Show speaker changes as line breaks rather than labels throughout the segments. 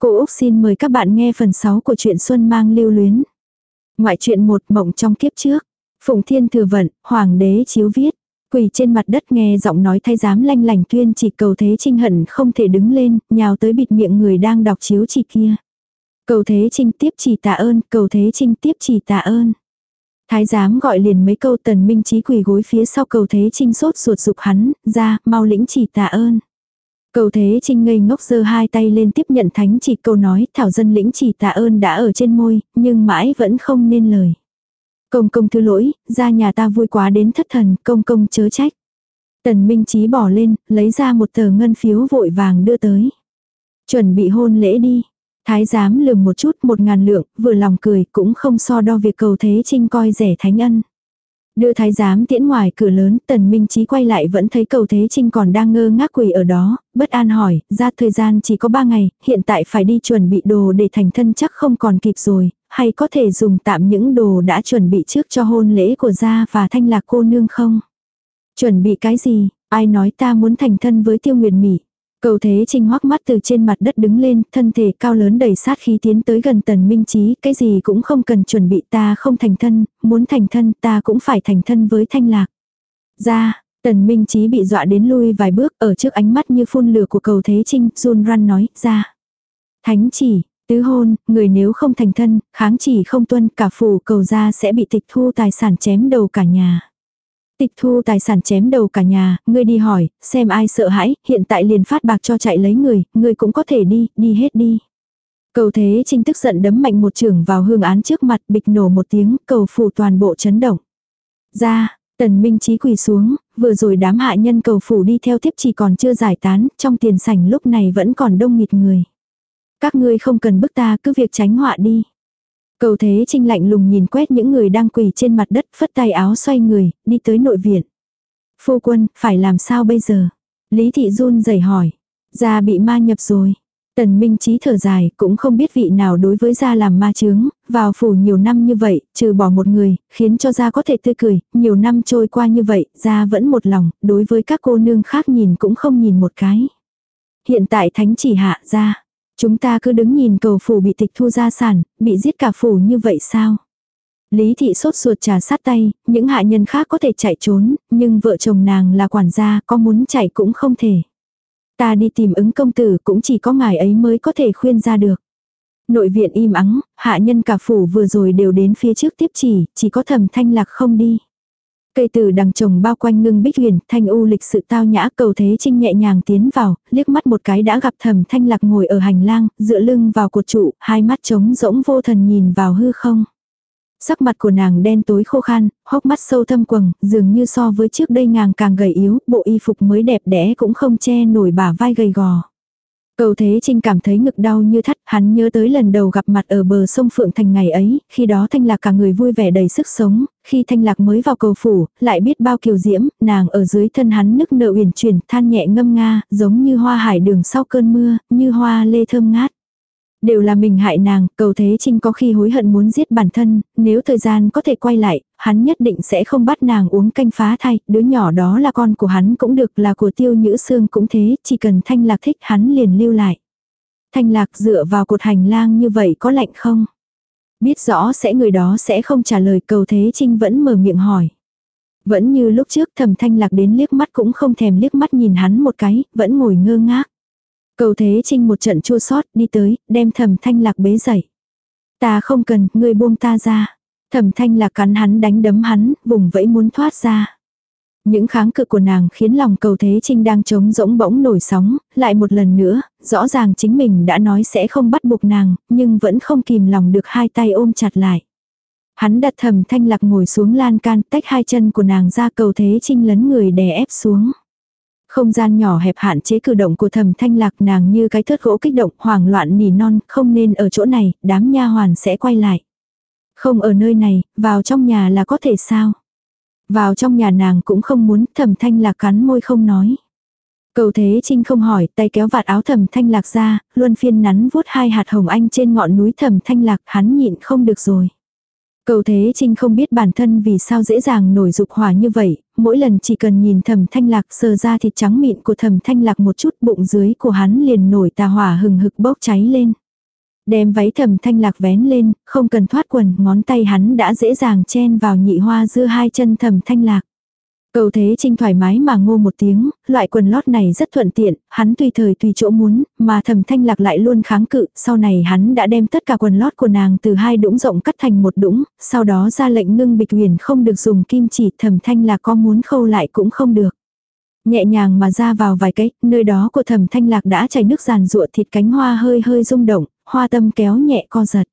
Cô Úc xin mời các bạn nghe phần 6 của truyện Xuân mang lưu luyến. Ngoại truyện một mộng trong kiếp trước. Phụng Thiên Thừa Vận, Hoàng đế chiếu viết. Quỳ trên mặt đất nghe giọng nói thay giám lanh lành tuyên chỉ cầu thế trinh hận không thể đứng lên, nhào tới bịt miệng người đang đọc chiếu chỉ kia. Cầu thế trinh tiếp chỉ tạ ơn, cầu thế trinh tiếp chỉ tạ ơn. Thái giám gọi liền mấy câu tần minh trí quỳ gối phía sau cầu thế trinh sốt ruột dục hắn, ra, mau lĩnh chỉ tạ ơn. Cầu thế trinh ngây ngốc giơ hai tay lên tiếp nhận thánh chỉ câu nói thảo dân lĩnh chỉ tạ ơn đã ở trên môi, nhưng mãi vẫn không nên lời. Công công thứ lỗi, ra nhà ta vui quá đến thất thần, công công chớ trách. Tần Minh Chí bỏ lên, lấy ra một tờ ngân phiếu vội vàng đưa tới. Chuẩn bị hôn lễ đi. Thái giám lườm một chút một ngàn lượng, vừa lòng cười cũng không so đo việc cầu thế trinh coi rẻ thánh ân. Đưa thái giám tiễn ngoài cửa lớn, tần minh trí quay lại vẫn thấy cầu thế trinh còn đang ngơ ngác quỳ ở đó, bất an hỏi, ra thời gian chỉ có ba ngày, hiện tại phải đi chuẩn bị đồ để thành thân chắc không còn kịp rồi, hay có thể dùng tạm những đồ đã chuẩn bị trước cho hôn lễ của gia và thanh lạc cô nương không? Chuẩn bị cái gì, ai nói ta muốn thành thân với tiêu nguyệt mỉ Cầu thế trinh hoắc mắt từ trên mặt đất đứng lên, thân thể cao lớn đầy sát khí tiến tới gần tần minh trí, cái gì cũng không cần chuẩn bị ta không thành thân, muốn thành thân ta cũng phải thành thân với thanh lạc. Ra, tần minh trí bị dọa đến lui vài bước ở trước ánh mắt như phun lửa của cầu thế trinh, run run nói, ra. Thánh chỉ, tứ hôn, người nếu không thành thân, kháng chỉ không tuân cả phủ cầu ra sẽ bị tịch thu tài sản chém đầu cả nhà. Tịch thu tài sản chém đầu cả nhà, ngươi đi hỏi, xem ai sợ hãi, hiện tại liền phát bạc cho chạy lấy người, ngươi cũng có thể đi, đi hết đi. Cầu thế trinh tức giận đấm mạnh một trưởng vào hương án trước mặt, bịch nổ một tiếng, cầu phủ toàn bộ chấn động. Ra, tần minh trí quỳ xuống, vừa rồi đám hạ nhân cầu phủ đi theo tiếp chỉ còn chưa giải tán, trong tiền sảnh lúc này vẫn còn đông nghịt người. Các ngươi không cần bức ta, cứ việc tránh họa đi. Cầu thế trinh lạnh lùng nhìn quét những người đang quỳ trên mặt đất phất tay áo xoay người, đi tới nội viện. Phu quân, phải làm sao bây giờ? Lý thị run rẩy hỏi. Gia bị ma nhập rồi. Tần Minh Chí thở dài, cũng không biết vị nào đối với gia làm ma chướng, vào phủ nhiều năm như vậy, trừ bỏ một người, khiến cho gia có thể tươi cười, nhiều năm trôi qua như vậy, gia vẫn một lòng, đối với các cô nương khác nhìn cũng không nhìn một cái. Hiện tại thánh chỉ hạ gia, Chúng ta cứ đứng nhìn cầu phủ bị tịch thu gia sản, bị giết cả phủ như vậy sao? Lý thị sốt ruột trà sát tay, những hạ nhân khác có thể chạy trốn, nhưng vợ chồng nàng là quản gia, có muốn chạy cũng không thể. Ta đi tìm ứng công tử cũng chỉ có ngài ấy mới có thể khuyên ra được. Nội viện im ắng, hạ nhân cả phủ vừa rồi đều đến phía trước tiếp chỉ, chỉ có thẩm thanh lạc không đi. Cây từ đằng trồng bao quanh ngưng bích huyền, thanh u lịch sự tao nhã cầu thế trinh nhẹ nhàng tiến vào, liếc mắt một cái đã gặp thầm thanh lạc ngồi ở hành lang, dựa lưng vào cột trụ, hai mắt trống rỗng vô thần nhìn vào hư không. Sắc mặt của nàng đen tối khô khan, hốc mắt sâu thâm quầng, dường như so với trước đây nàng càng gầy yếu, bộ y phục mới đẹp đẽ cũng không che nổi bả vai gầy gò. Cầu Thế Trinh cảm thấy ngực đau như thắt, hắn nhớ tới lần đầu gặp mặt ở bờ sông Phượng Thành ngày ấy, khi đó Thanh Lạc cả người vui vẻ đầy sức sống, khi Thanh Lạc mới vào cầu phủ, lại biết bao kiều diễm, nàng ở dưới thân hắn nức nợ uyển chuyển, than nhẹ ngâm nga, giống như hoa hải đường sau cơn mưa, như hoa lê thơm ngát. Đều là mình hại nàng, cầu thế trinh có khi hối hận muốn giết bản thân, nếu thời gian có thể quay lại, hắn nhất định sẽ không bắt nàng uống canh phá thai, đứa nhỏ đó là con của hắn cũng được là của tiêu nhữ xương cũng thế, chỉ cần thanh lạc thích hắn liền lưu lại. Thanh lạc dựa vào cột hành lang như vậy có lạnh không? Biết rõ sẽ người đó sẽ không trả lời cầu thế trinh vẫn mở miệng hỏi. Vẫn như lúc trước thầm thanh lạc đến liếc mắt cũng không thèm liếc mắt nhìn hắn một cái, vẫn ngồi ngơ ngác. Cầu thế trinh một trận chua sót đi tới, đem thẩm thanh lạc bế dậy. Ta không cần, ngươi buông ta ra. Thẩm thanh lạc cắn hắn đánh đấm hắn, vùng vẫy muốn thoát ra. Những kháng cự của nàng khiến lòng cầu thế trinh đang trống rỗng bỗng nổi sóng, lại một lần nữa, rõ ràng chính mình đã nói sẽ không bắt buộc nàng, nhưng vẫn không kìm lòng được hai tay ôm chặt lại. Hắn đặt thầm thanh lạc ngồi xuống lan can tách hai chân của nàng ra cầu thế trinh lấn người đè ép xuống. Không gian nhỏ hẹp hạn chế cử động của thầm thanh lạc nàng như cái thớt gỗ kích động hoảng loạn nỉ non, không nên ở chỗ này, đám nha hoàn sẽ quay lại. Không ở nơi này, vào trong nhà là có thể sao? Vào trong nhà nàng cũng không muốn, thầm thanh lạc cắn môi không nói. Cầu thế trinh không hỏi, tay kéo vạt áo thầm thanh lạc ra, luôn phiên nắn vuốt hai hạt hồng anh trên ngọn núi thầm thanh lạc, hắn nhịn không được rồi. Cầu Thế Trinh không biết bản thân vì sao dễ dàng nổi dục hỏa như vậy, mỗi lần chỉ cần nhìn thầm thanh lạc sờ ra thịt trắng mịn của thầm thanh lạc một chút bụng dưới của hắn liền nổi tà hỏa hừng hực bốc cháy lên. Đem váy thầm thanh lạc vén lên, không cần thoát quần, ngón tay hắn đã dễ dàng chen vào nhị hoa giữa hai chân thầm thanh lạc. Cầu thế trinh thoải mái mà ngô một tiếng, loại quần lót này rất thuận tiện, hắn tùy thời tùy chỗ muốn, mà thầm thanh lạc lại luôn kháng cự, sau này hắn đã đem tất cả quần lót của nàng từ hai đũng rộng cắt thành một đũng, sau đó ra lệnh ngưng bịch huyền không được dùng kim chỉ, thầm thanh lạc có muốn khâu lại cũng không được. Nhẹ nhàng mà ra vào vài cái, nơi đó của thầm thanh lạc đã chảy nước giàn ruộng thịt cánh hoa hơi hơi rung động, hoa tâm kéo nhẹ co giật.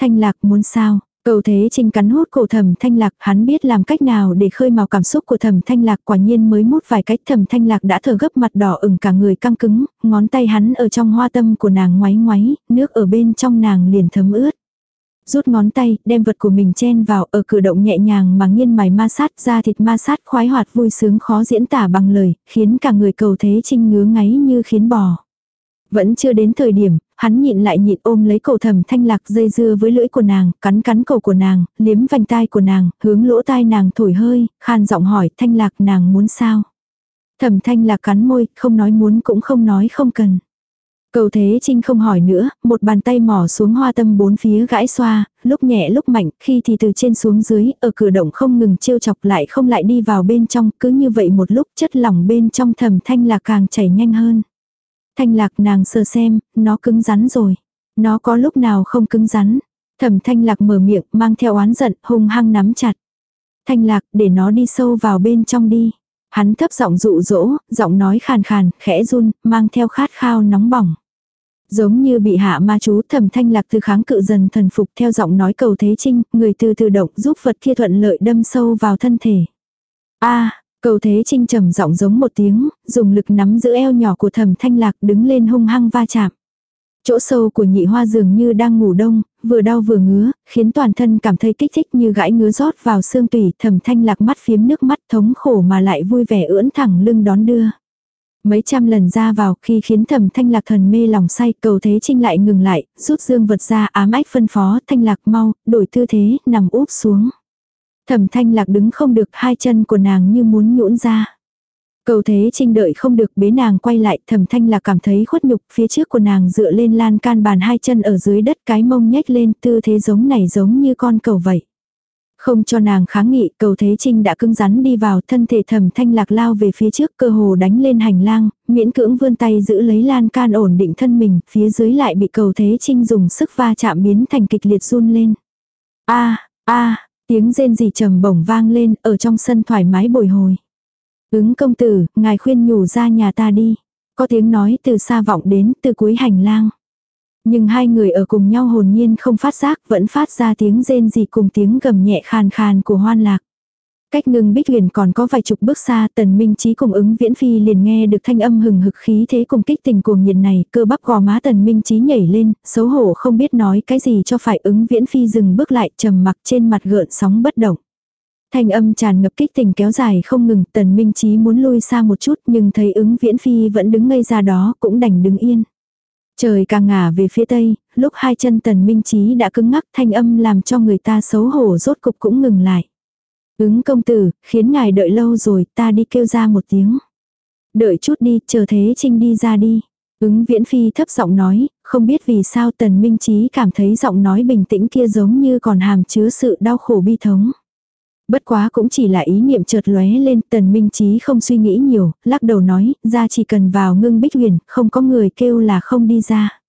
Thanh lạc muốn sao? Cầu thế trinh cắn hút cổ thầm thanh lạc, hắn biết làm cách nào để khơi màu cảm xúc của thầm thanh lạc quả nhiên mới mút vài cách thầm thanh lạc đã thở gấp mặt đỏ ửng cả người căng cứng, ngón tay hắn ở trong hoa tâm của nàng ngoáy ngoáy, nước ở bên trong nàng liền thấm ướt. Rút ngón tay, đem vật của mình chen vào ở cử động nhẹ nhàng mà nghiên mài ma sát ra thịt ma sát khoái hoạt vui sướng khó diễn tả bằng lời, khiến cả người cầu thế trinh ngứa ngáy như khiến bò. Vẫn chưa đến thời điểm, hắn nhịn lại nhịn ôm lấy cổ thầm thanh lạc dây dưa với lưỡi của nàng, cắn cắn cổ của nàng, liếm vành tai của nàng, hướng lỗ tai nàng thổi hơi, khan giọng hỏi thanh lạc nàng muốn sao. Thầm thanh lạc cắn môi, không nói muốn cũng không nói không cần. Cầu thế trinh không hỏi nữa, một bàn tay mỏ xuống hoa tâm bốn phía gãi xoa, lúc nhẹ lúc mạnh, khi thì từ trên xuống dưới, ở cửa động không ngừng trêu chọc lại không lại đi vào bên trong, cứ như vậy một lúc chất lỏng bên trong thầm thanh là càng chảy nhanh hơn. Thanh lạc nàng sờ xem, nó cứng rắn rồi. Nó có lúc nào không cứng rắn. Thẩm thanh lạc mở miệng, mang theo oán giận, hung hăng nắm chặt. Thanh lạc, để nó đi sâu vào bên trong đi. Hắn thấp giọng dụ dỗ, giọng nói khàn khàn, khẽ run, mang theo khát khao nóng bỏng. Giống như bị hạ ma chú thẩm thanh lạc từ kháng cự dần thần phục theo giọng nói cầu thế trinh, người từ từ động giúp vật kia thuận lợi đâm sâu vào thân thể. a Cầu thế trinh trầm giọng giống một tiếng, dùng lực nắm giữ eo nhỏ của thẩm thanh lạc đứng lên hung hăng va chạm. Chỗ sâu của nhị hoa dường như đang ngủ đông, vừa đau vừa ngứa, khiến toàn thân cảm thấy kích thích như gãi ngứa rót vào xương tủy thẩm thanh lạc mắt phiếm nước mắt thống khổ mà lại vui vẻ ưỡn thẳng lưng đón đưa. Mấy trăm lần ra vào khi khiến thẩm thanh lạc thần mê lòng say cầu thế trinh lại ngừng lại, rút dương vật ra ám ách phân phó thanh lạc mau, đổi tư thế, nằm úp xuống. Thẩm thanh lạc đứng không được hai chân của nàng như muốn nhũn ra. Cầu thế trinh đợi không được bế nàng quay lại thẩm thanh lạc cảm thấy khuất nhục phía trước của nàng dựa lên lan can bàn hai chân ở dưới đất cái mông nhếch lên tư thế giống này giống như con cầu vậy. Không cho nàng kháng nghị, cầu thế trinh đã cứng rắn đi vào thân thể thẩm thanh lạc lao về phía trước cơ hồ đánh lên hành lang, miễn cưỡng vươn tay giữ lấy lan can ổn định thân mình, phía dưới lại bị cầu thế trinh dùng sức va chạm biến thành kịch liệt run lên. a a Tiếng rên rỉ trầm bổng vang lên, ở trong sân thoải mái bồi hồi. Ứng công tử, ngài khuyên nhủ ra nhà ta đi. Có tiếng nói từ xa vọng đến, từ cuối hành lang. Nhưng hai người ở cùng nhau hồn nhiên không phát giác, vẫn phát ra tiếng rên rỉ cùng tiếng gầm nhẹ khàn khàn của hoan lạc. Cách ngưng bích huyền còn có vài chục bước xa tần minh trí cùng ứng viễn phi liền nghe được thanh âm hừng hực khí thế cùng kích tình cuồng nhiệt này cơ bắp gò má tần minh trí nhảy lên xấu hổ không biết nói cái gì cho phải ứng viễn phi dừng bước lại trầm mặc trên mặt gợn sóng bất động. Thanh âm tràn ngập kích tình kéo dài không ngừng tần minh trí muốn lui xa một chút nhưng thấy ứng viễn phi vẫn đứng ngây ra đó cũng đành đứng yên. Trời càng ngả về phía tây, lúc hai chân tần minh trí đã cứng ngắc thanh âm làm cho người ta xấu hổ rốt cục cũng ngừng lại. Ứng công tử, khiến ngài đợi lâu rồi, ta đi kêu ra một tiếng. Đợi chút đi, chờ thế trinh đi ra đi. Ứng viễn phi thấp giọng nói, không biết vì sao tần minh trí cảm thấy giọng nói bình tĩnh kia giống như còn hàm chứa sự đau khổ bi thống. Bất quá cũng chỉ là ý niệm chợt lóe lên, tần minh trí không suy nghĩ nhiều, lắc đầu nói, ra chỉ cần vào ngưng bích huyền, không có người kêu là không đi ra.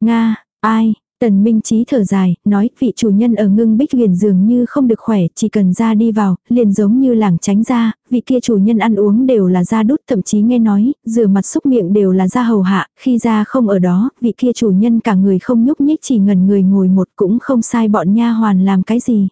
Nga, ai, Tần Minh Chí thở dài, nói vị chủ nhân ở ngưng bích huyền dường như không được khỏe, chỉ cần ra đi vào, liền giống như làng tránh ra, vị kia chủ nhân ăn uống đều là da đút, thậm chí nghe nói, rửa mặt xúc miệng đều là da hầu hạ, khi ra không ở đó, vị kia chủ nhân cả người không nhúc nhích chỉ ngẩn người ngồi một cũng không sai bọn nha hoàn làm cái gì.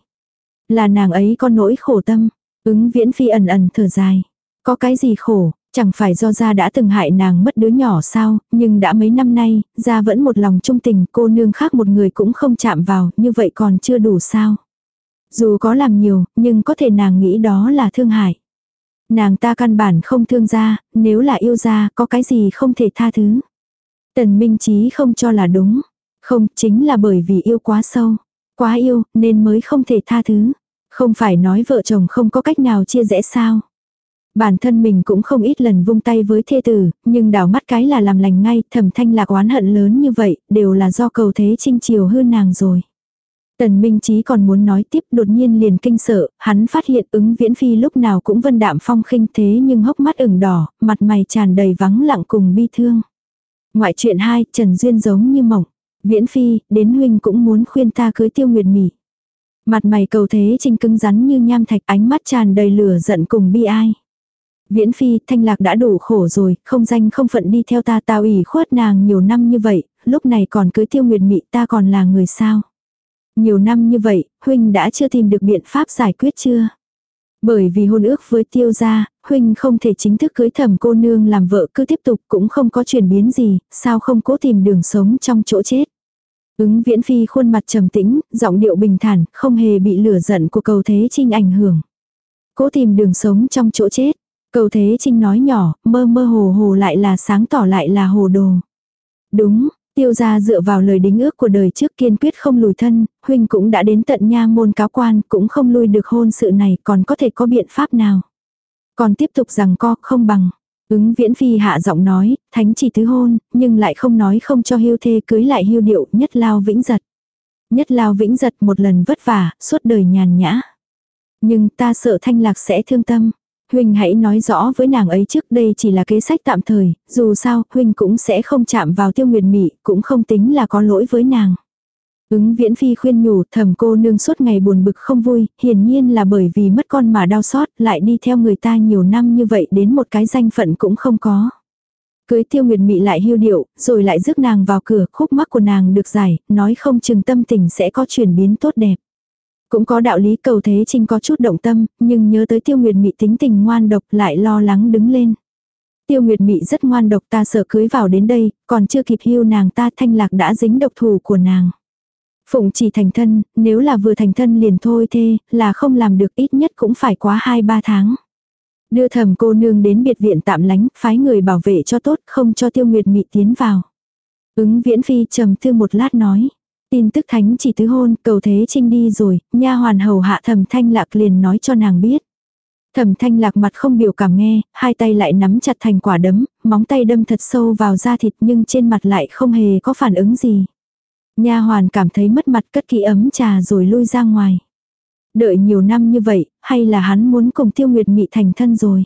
Là nàng ấy có nỗi khổ tâm, ứng viễn phi ẩn ẩn thở dài. Có cái gì khổ, Chẳng phải do gia đã từng hại nàng mất đứa nhỏ sao, nhưng đã mấy năm nay, gia vẫn một lòng trung tình, cô nương khác một người cũng không chạm vào, như vậy còn chưa đủ sao. Dù có làm nhiều, nhưng có thể nàng nghĩ đó là thương hại. Nàng ta căn bản không thương gia, nếu là yêu gia, có cái gì không thể tha thứ. Tần Minh Chí không cho là đúng. Không, chính là bởi vì yêu quá sâu. Quá yêu, nên mới không thể tha thứ. Không phải nói vợ chồng không có cách nào chia rẽ sao. Bản thân mình cũng không ít lần vung tay với thê tử, nhưng đảo mắt cái là làm lành ngay, thẩm thanh lạc oán hận lớn như vậy, đều là do cầu thế trinh chiều hư nàng rồi. Tần Minh Chí còn muốn nói tiếp đột nhiên liền kinh sợ, hắn phát hiện ứng viễn phi lúc nào cũng vân đạm phong khinh thế nhưng hốc mắt ửng đỏ, mặt mày tràn đầy vắng lặng cùng bi thương. Ngoại chuyện hai, Trần Duyên giống như mộng. Viễn phi, đến huynh cũng muốn khuyên ta cưới tiêu nguyệt mỉ. Mặt mày cầu thế trinh cứng rắn như nham thạch ánh mắt tràn đầy lửa giận cùng bi ai. Viễn phi, thanh lạc đã đủ khổ rồi, không danh không phận đi theo ta tao ủy khuất nàng nhiều năm như vậy, lúc này còn cưới tiêu nguyệt mị ta còn là người sao. Nhiều năm như vậy, huynh đã chưa tìm được biện pháp giải quyết chưa? Bởi vì hôn ước với tiêu gia, huynh không thể chính thức cưới thẩm cô nương làm vợ cứ tiếp tục cũng không có chuyển biến gì, sao không cố tìm đường sống trong chỗ chết. Ứng viễn phi khuôn mặt trầm tĩnh, giọng điệu bình thản, không hề bị lửa giận của cầu thế trinh ảnh hưởng. Cố tìm đường sống trong chỗ chết. Cầu thế trinh nói nhỏ, mơ mơ hồ hồ lại là sáng tỏ lại là hồ đồ. Đúng, tiêu gia dựa vào lời đính ước của đời trước kiên quyết không lùi thân, huynh cũng đã đến tận nha môn cáo quan, cũng không lui được hôn sự này, còn có thể có biện pháp nào. Còn tiếp tục rằng co không bằng. Ứng viễn phi hạ giọng nói, thánh chỉ thứ hôn, nhưng lại không nói không cho hưu thê cưới lại hưu điệu, nhất lao vĩnh giật. Nhất lao vĩnh giật một lần vất vả, suốt đời nhàn nhã. Nhưng ta sợ thanh lạc sẽ thương tâm. Huynh hãy nói rõ với nàng ấy trước đây chỉ là kế sách tạm thời, dù sao, Huynh cũng sẽ không chạm vào tiêu nguyệt mị, cũng không tính là có lỗi với nàng. Ứng viễn phi khuyên nhủ thầm cô nương suốt ngày buồn bực không vui, hiển nhiên là bởi vì mất con mà đau xót, lại đi theo người ta nhiều năm như vậy đến một cái danh phận cũng không có. Cưới tiêu nguyệt mị lại hưu điệu, rồi lại rước nàng vào cửa, khúc mắc của nàng được giải, nói không chừng tâm tình sẽ có chuyển biến tốt đẹp. Cũng có đạo lý cầu thế trinh có chút động tâm, nhưng nhớ tới tiêu nguyệt mị tính tình ngoan độc lại lo lắng đứng lên. Tiêu nguyệt mị rất ngoan độc ta sợ cưới vào đến đây, còn chưa kịp hưu nàng ta thanh lạc đã dính độc thủ của nàng. Phụng chỉ thành thân, nếu là vừa thành thân liền thôi thê, là không làm được ít nhất cũng phải quá 2-3 tháng. Đưa thầm cô nương đến biệt viện tạm lánh, phái người bảo vệ cho tốt, không cho tiêu nguyệt mị tiến vào. Ứng viễn phi trầm tư một lát nói. Tin tức thánh chỉ tứ hôn, cầu thế trinh đi rồi, nha hoàn hầu hạ thẩm thanh lạc liền nói cho nàng biết. Thẩm thanh lạc mặt không biểu cảm nghe, hai tay lại nắm chặt thành quả đấm, móng tay đâm thật sâu vào da thịt nhưng trên mặt lại không hề có phản ứng gì. Nha hoàn cảm thấy mất mặt cất kỹ ấm trà rồi lui ra ngoài. Đợi nhiều năm như vậy, hay là hắn muốn cùng tiêu nguyệt mị thành thân rồi.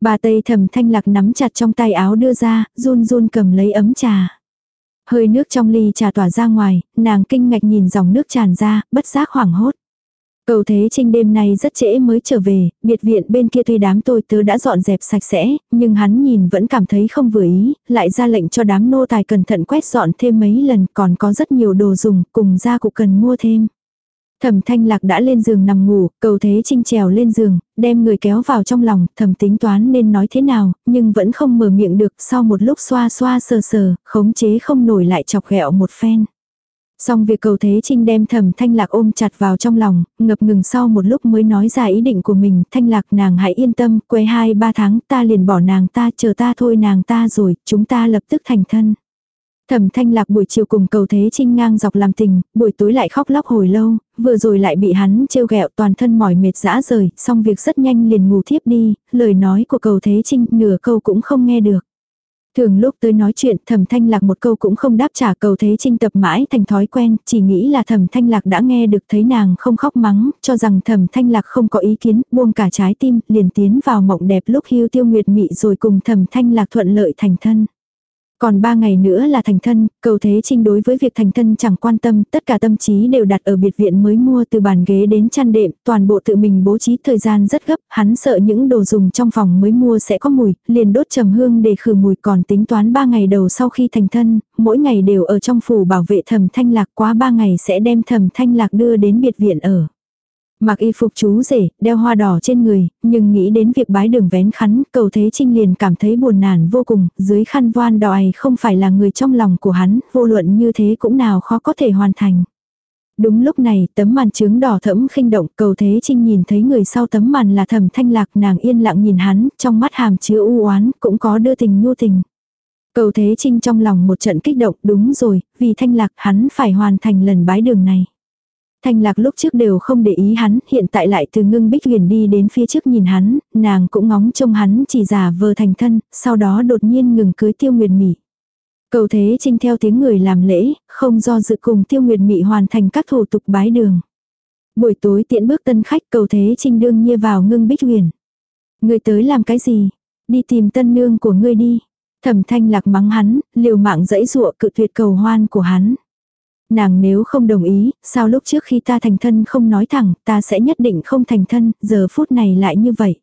Bà Tây thầm thanh lạc nắm chặt trong tay áo đưa ra, run run cầm lấy ấm trà. Hơi nước trong ly trà tỏa ra ngoài, nàng kinh ngạch nhìn dòng nước tràn ra, bất giác hoảng hốt. Cầu Thế Trinh đêm nay rất trễ mới trở về, biệt viện bên kia tuy đám tôi tớ đã dọn dẹp sạch sẽ, nhưng hắn nhìn vẫn cảm thấy không vừa ý, lại ra lệnh cho đám nô tài cẩn thận quét dọn thêm mấy lần, còn có rất nhiều đồ dùng, cùng gia cụ cần mua thêm. Thẩm thanh lạc đã lên giường nằm ngủ, cầu thế trinh trèo lên giường, đem người kéo vào trong lòng, thẩm tính toán nên nói thế nào, nhưng vẫn không mở miệng được, sau một lúc xoa xoa sờ sờ, khống chế không nổi lại chọc ghẹo một phen. Xong việc cầu thế trinh đem thẩm thanh lạc ôm chặt vào trong lòng, ngập ngừng sau một lúc mới nói ra ý định của mình, thanh lạc nàng hãy yên tâm, quê hai ba tháng ta liền bỏ nàng ta, chờ ta thôi nàng ta rồi, chúng ta lập tức thành thân. Thẩm thanh lạc buổi chiều cùng cầu thế trinh ngang dọc làm tình, buổi tối lại khóc lóc hồi lâu, vừa rồi lại bị hắn trêu ghẹo toàn thân mỏi mệt dã rời, xong việc rất nhanh liền ngủ thiếp đi, lời nói của cầu thế trinh nửa câu cũng không nghe được. Thường lúc tới nói chuyện thẩm thanh lạc một câu cũng không đáp trả cầu thế trinh tập mãi thành thói quen, chỉ nghĩ là thẩm thanh lạc đã nghe được thấy nàng không khóc mắng, cho rằng thẩm thanh lạc không có ý kiến, buông cả trái tim, liền tiến vào mộng đẹp lúc hưu tiêu nguyệt mị rồi cùng thẩm thanh lạc thuận lợi thành thân. Còn ba ngày nữa là thành thân, cầu thế trinh đối với việc thành thân chẳng quan tâm, tất cả tâm trí đều đặt ở biệt viện mới mua từ bàn ghế đến chăn đệm, toàn bộ tự mình bố trí thời gian rất gấp, hắn sợ những đồ dùng trong phòng mới mua sẽ có mùi, liền đốt trầm hương để khử mùi còn tính toán ba ngày đầu sau khi thành thân, mỗi ngày đều ở trong phủ bảo vệ thầm thanh lạc quá ba ngày sẽ đem thầm thanh lạc đưa đến biệt viện ở. Mặc y phục chú rể, đeo hoa đỏ trên người, nhưng nghĩ đến việc bái đường vén khắn, cầu thế trinh liền cảm thấy buồn nản vô cùng, dưới khăn voan đòi không phải là người trong lòng của hắn, vô luận như thế cũng nào khó có thể hoàn thành. Đúng lúc này, tấm màn trướng đỏ thẫm khinh động, cầu thế trinh nhìn thấy người sau tấm màn là thẩm thanh lạc nàng yên lặng nhìn hắn, trong mắt hàm chứa u oán cũng có đưa tình nhu tình. Cầu thế trinh trong lòng một trận kích động, đúng rồi, vì thanh lạc hắn phải hoàn thành lần bái đường này. Thanh lạc lúc trước đều không để ý hắn, hiện tại lại từ ngưng bích huyền đi đến phía trước nhìn hắn, nàng cũng ngóng trông hắn chỉ giả vờ thành thân, sau đó đột nhiên ngừng cưới tiêu nguyệt mị. Cầu thế trinh theo tiếng người làm lễ, không do dự cùng tiêu nguyệt mị hoàn thành các thủ tục bái đường. Buổi tối tiện bước tân khách cầu thế trinh đương nhiên vào ngưng bích huyền. Người tới làm cái gì? Đi tìm tân nương của ngươi đi. Thẩm thanh lạc mắng hắn, liều mạng dẫy dụa cự tuyệt cầu hoan của hắn. Nàng nếu không đồng ý, sao lúc trước khi ta thành thân không nói thẳng, ta sẽ nhất định không thành thân, giờ phút này lại như vậy.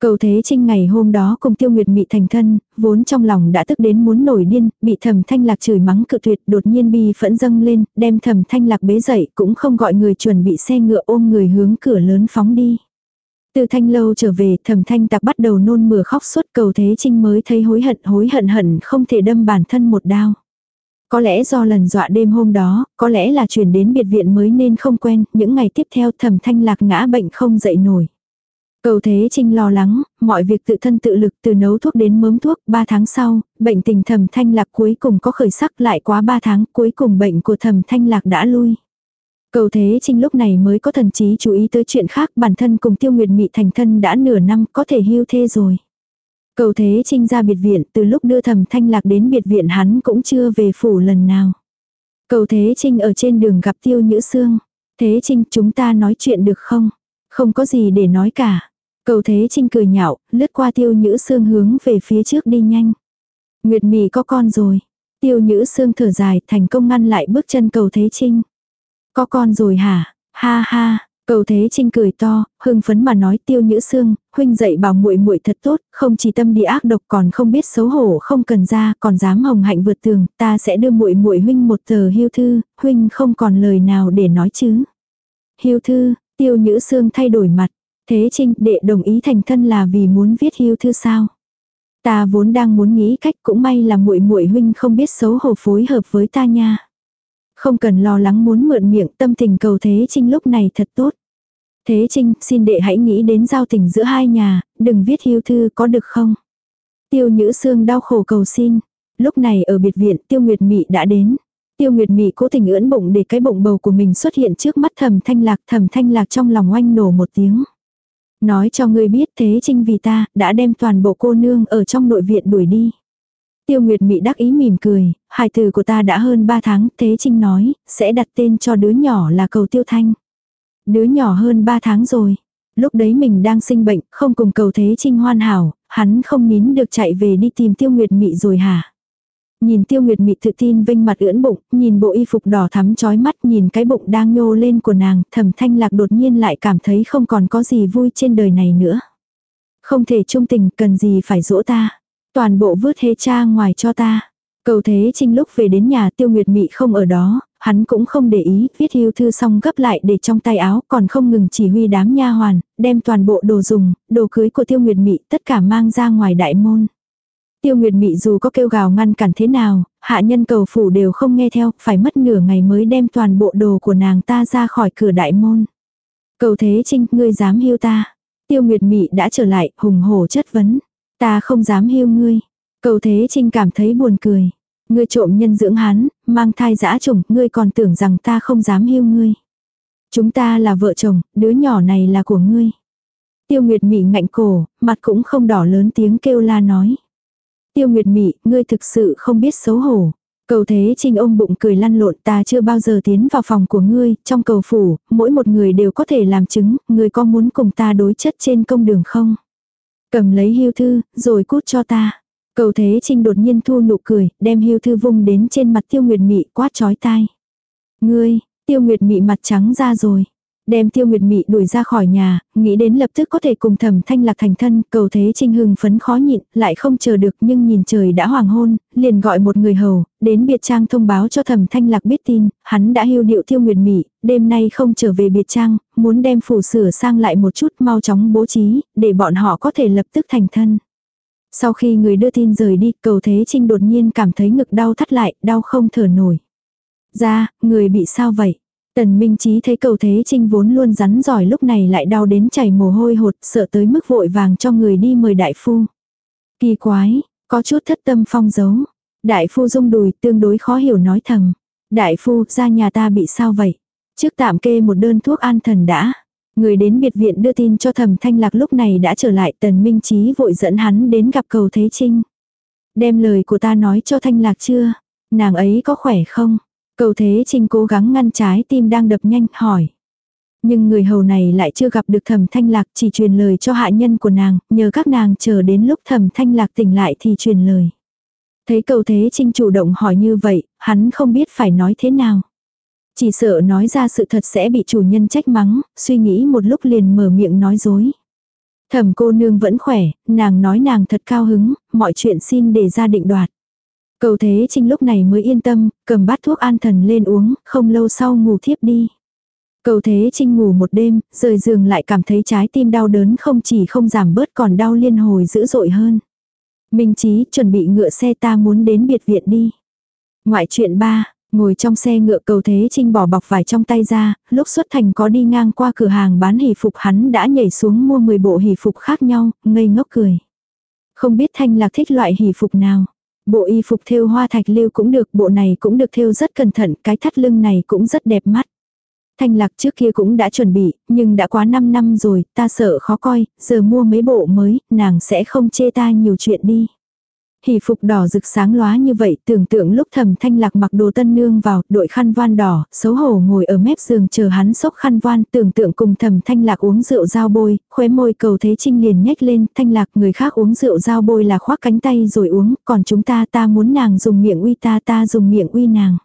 Cầu Thế Trinh ngày hôm đó cùng Tiêu Nguyệt Mị thành thân, vốn trong lòng đã tức đến muốn nổi điên, bị Thẩm Thanh Lạc chửi mắng cự tuyệt, đột nhiên bi phẫn dâng lên, đem Thẩm Thanh Lạc bế dậy, cũng không gọi người chuẩn bị xe ngựa ôm người hướng cửa lớn phóng đi. Từ thanh lâu trở về, Thẩm Thanh Tạc bắt đầu nôn mửa khóc suốt Cầu Thế Trinh mới thấy hối hận, hối hận hận không thể đâm bản thân một đao. Có lẽ do lần dọa đêm hôm đó, có lẽ là chuyển đến biệt viện mới nên không quen, những ngày tiếp theo Thẩm Thanh Lạc ngã bệnh không dậy nổi. Cầu Thế Trinh lo lắng, mọi việc tự thân tự lực từ nấu thuốc đến mớm thuốc, 3 tháng sau, bệnh tình thầm thanh lạc cuối cùng có khởi sắc lại quá 3 tháng, cuối cùng bệnh của thầm thanh lạc đã lui. Cầu Thế Trinh lúc này mới có thần trí chú ý tới chuyện khác, bản thân cùng Tiêu Nguyệt Mị thành thân đã nửa năm có thể hưu thê rồi. Cầu Thế Trinh ra biệt viện, từ lúc đưa thầm thanh lạc đến biệt viện hắn cũng chưa về phủ lần nào. Cầu Thế Trinh ở trên đường gặp Tiêu Nhữ xương Thế Trinh chúng ta nói chuyện được không? Không có gì để nói cả. Cầu Thế Trinh cười nhạo, lướt qua tiêu nhữ xương hướng về phía trước đi nhanh. Nguyệt mì có con rồi. Tiêu nhữ xương thở dài thành công ngăn lại bước chân cầu Thế Trinh. Có con rồi hả? Ha ha. Cầu Thế Trinh cười to, hưng phấn mà nói Tiêu Nhữ xương huynh dạy bảo muội muội thật tốt, không chỉ tâm địa ác độc còn không biết xấu hổ không cần ra, còn dám hồng hạnh vượt tường, ta sẽ đưa muội muội huynh một tờ hưu thư, huynh không còn lời nào để nói chứ. Hưu thư, Tiêu Nhữ Sương thay đổi mặt. Thế Trinh đệ đồng ý thành thân là vì muốn viết hưu thư sao? Ta vốn đang muốn nghĩ cách cũng may là muội muội huynh không biết xấu hổ phối hợp với ta nha. Không cần lo lắng muốn mượn miệng tâm tình cầu Thế Trinh lúc này thật tốt. Thế Trinh, xin đệ hãy nghĩ đến giao tình giữa hai nhà, đừng viết hưu thư có được không? Tiêu Nhữ Sương đau khổ cầu xin. Lúc này ở biệt viện Tiêu Nguyệt Mị đã đến. Tiêu Nguyệt Mị cố tình ưỡn bụng để cái bụng bầu của mình xuất hiện trước mắt Thẩm Thanh Lạc, Thẩm Thanh Lạc trong lòng oanh nổ một tiếng. Nói cho ngươi biết thế trinh vì ta, đã đem toàn bộ cô nương ở trong nội viện đuổi đi. Tiêu Nguyệt Mị đắc ý mỉm cười, hài từ của ta đã hơn 3 tháng, Thế Trinh nói, sẽ đặt tên cho đứa nhỏ là cầu Tiêu Thanh. Đứa nhỏ hơn 3 tháng rồi. Lúc đấy mình đang sinh bệnh, không cùng cầu Thế Trinh hoàn hảo, hắn không nín được chạy về đi tìm Tiêu Nguyệt Mị rồi hả? Nhìn tiêu nguyệt mị tự tin vinh mặt ưỡn bụng, nhìn bộ y phục đỏ thắm chói mắt, nhìn cái bụng đang nhô lên của nàng, thẩm thanh lạc đột nhiên lại cảm thấy không còn có gì vui trên đời này nữa. Không thể trung tình, cần gì phải dỗ ta. Toàn bộ vứt hê cha ngoài cho ta. Cầu thế trinh lúc về đến nhà tiêu nguyệt mị không ở đó, hắn cũng không để ý, viết hưu thư xong gấp lại để trong tay áo, còn không ngừng chỉ huy đám nha hoàn, đem toàn bộ đồ dùng, đồ cưới của tiêu nguyệt mị tất cả mang ra ngoài đại môn. Tiêu Nguyệt Mị dù có kêu gào ngăn cản thế nào, hạ nhân cầu phủ đều không nghe theo, phải mất nửa ngày mới đem toàn bộ đồ của nàng ta ra khỏi cửa đại môn. Cầu Thế Trinh, ngươi dám hiêu ta. Tiêu Nguyệt Mị đã trở lại, hùng hổ chất vấn. Ta không dám hiêu ngươi. Cầu Thế Trinh cảm thấy buồn cười. Ngươi trộm nhân dưỡng hắn, mang thai dã chủng, ngươi còn tưởng rằng ta không dám hiêu ngươi. Chúng ta là vợ chồng, đứa nhỏ này là của ngươi. Tiêu Nguyệt Mị ngạnh cổ, mặt cũng không đỏ lớn tiếng kêu la nói. Tiêu Nguyệt Mị, ngươi thực sự không biết xấu hổ. Cầu Thế Trinh ôm bụng cười lăn lộn ta chưa bao giờ tiến vào phòng của ngươi, trong cầu phủ, mỗi một người đều có thể làm chứng, ngươi có muốn cùng ta đối chất trên công đường không? Cầm lấy hưu thư, rồi cút cho ta. Cầu Thế Trinh đột nhiên thu nụ cười, đem hưu thư vung đến trên mặt Tiêu Nguyệt Mị quát chói tai. Ngươi, Tiêu Nguyệt Mị mặt trắng ra rồi. Đem tiêu nguyệt mị đuổi ra khỏi nhà, nghĩ đến lập tức có thể cùng thẩm thanh lạc thành thân, cầu thế trinh hưng phấn khó nhịn, lại không chờ được nhưng nhìn trời đã hoàng hôn, liền gọi một người hầu, đến biệt trang thông báo cho thẩm thanh lạc biết tin, hắn đã hưu điệu tiêu nguyệt mị, đêm nay không trở về biệt trang, muốn đem phủ sửa sang lại một chút mau chóng bố trí, để bọn họ có thể lập tức thành thân. Sau khi người đưa tin rời đi, cầu thế trinh đột nhiên cảm thấy ngực đau thắt lại, đau không thở nổi. Ra, người bị sao vậy? Tần Minh Chí thấy cầu thế trinh vốn luôn rắn giỏi lúc này lại đau đến chảy mồ hôi hột, sợ tới mức vội vàng cho người đi mời đại phu. Kỳ quái, có chút thất tâm phong giấu. Đại phu rung đùi tương đối khó hiểu nói thầm. Đại phu, ra nhà ta bị sao vậy? Trước tạm kê một đơn thuốc an thần đã. Người đến biệt viện đưa tin cho thẩm thanh lạc lúc này đã trở lại tần minh trí vội dẫn hắn đến gặp cầu Thế Trinh. Đem lời của ta nói cho thanh lạc chưa? Nàng ấy có khỏe không? Cầu Thế Trinh cố gắng ngăn trái tim đang đập nhanh hỏi. Nhưng người hầu này lại chưa gặp được thẩm thanh lạc chỉ truyền lời cho hạ nhân của nàng, nhờ các nàng chờ đến lúc thẩm thanh lạc tỉnh lại thì truyền lời. Thấy cầu thế trinh chủ động hỏi như vậy, hắn không biết phải nói thế nào. Chỉ sợ nói ra sự thật sẽ bị chủ nhân trách mắng, suy nghĩ một lúc liền mở miệng nói dối. Thẩm cô nương vẫn khỏe, nàng nói nàng thật cao hứng, mọi chuyện xin để ra định đoạt. Cầu thế trinh lúc này mới yên tâm, cầm bát thuốc an thần lên uống, không lâu sau ngủ thiếp đi. Cầu thế trinh ngủ một đêm, rời giường lại cảm thấy trái tim đau đớn không chỉ không giảm bớt còn đau liên hồi dữ dội hơn. Minh Chí chuẩn bị ngựa xe ta muốn đến biệt viện đi. Ngoại chuyện ba, ngồi trong xe ngựa cầu thế trinh bỏ bọc vải trong tay ra, lúc xuất thành có đi ngang qua cửa hàng bán hỷ phục hắn đã nhảy xuống mua 10 bộ hỷ phục khác nhau, ngây ngốc cười. Không biết thanh lạc thích loại hỷ phục nào. Bộ y phục thêu hoa thạch lưu cũng được, bộ này cũng được thêu rất cẩn thận, cái thắt lưng này cũng rất đẹp mắt. Thanh lạc trước kia cũng đã chuẩn bị, nhưng đã quá 5 năm rồi, ta sợ khó coi, giờ mua mấy bộ mới, nàng sẽ không chê ta nhiều chuyện đi. Hỷ phục đỏ rực sáng lóa như vậy, tưởng tượng lúc thầm thanh lạc mặc đồ tân nương vào, đội khăn voan đỏ, xấu hổ ngồi ở mép giường chờ hắn sốc khăn voan, tưởng tượng cùng thầm thanh lạc uống rượu dao bôi, khóe môi cầu thế trinh liền nhếch lên, thanh lạc người khác uống rượu dao bôi là khoác cánh tay rồi uống, còn chúng ta ta muốn nàng dùng miệng uy ta ta dùng miệng uy nàng.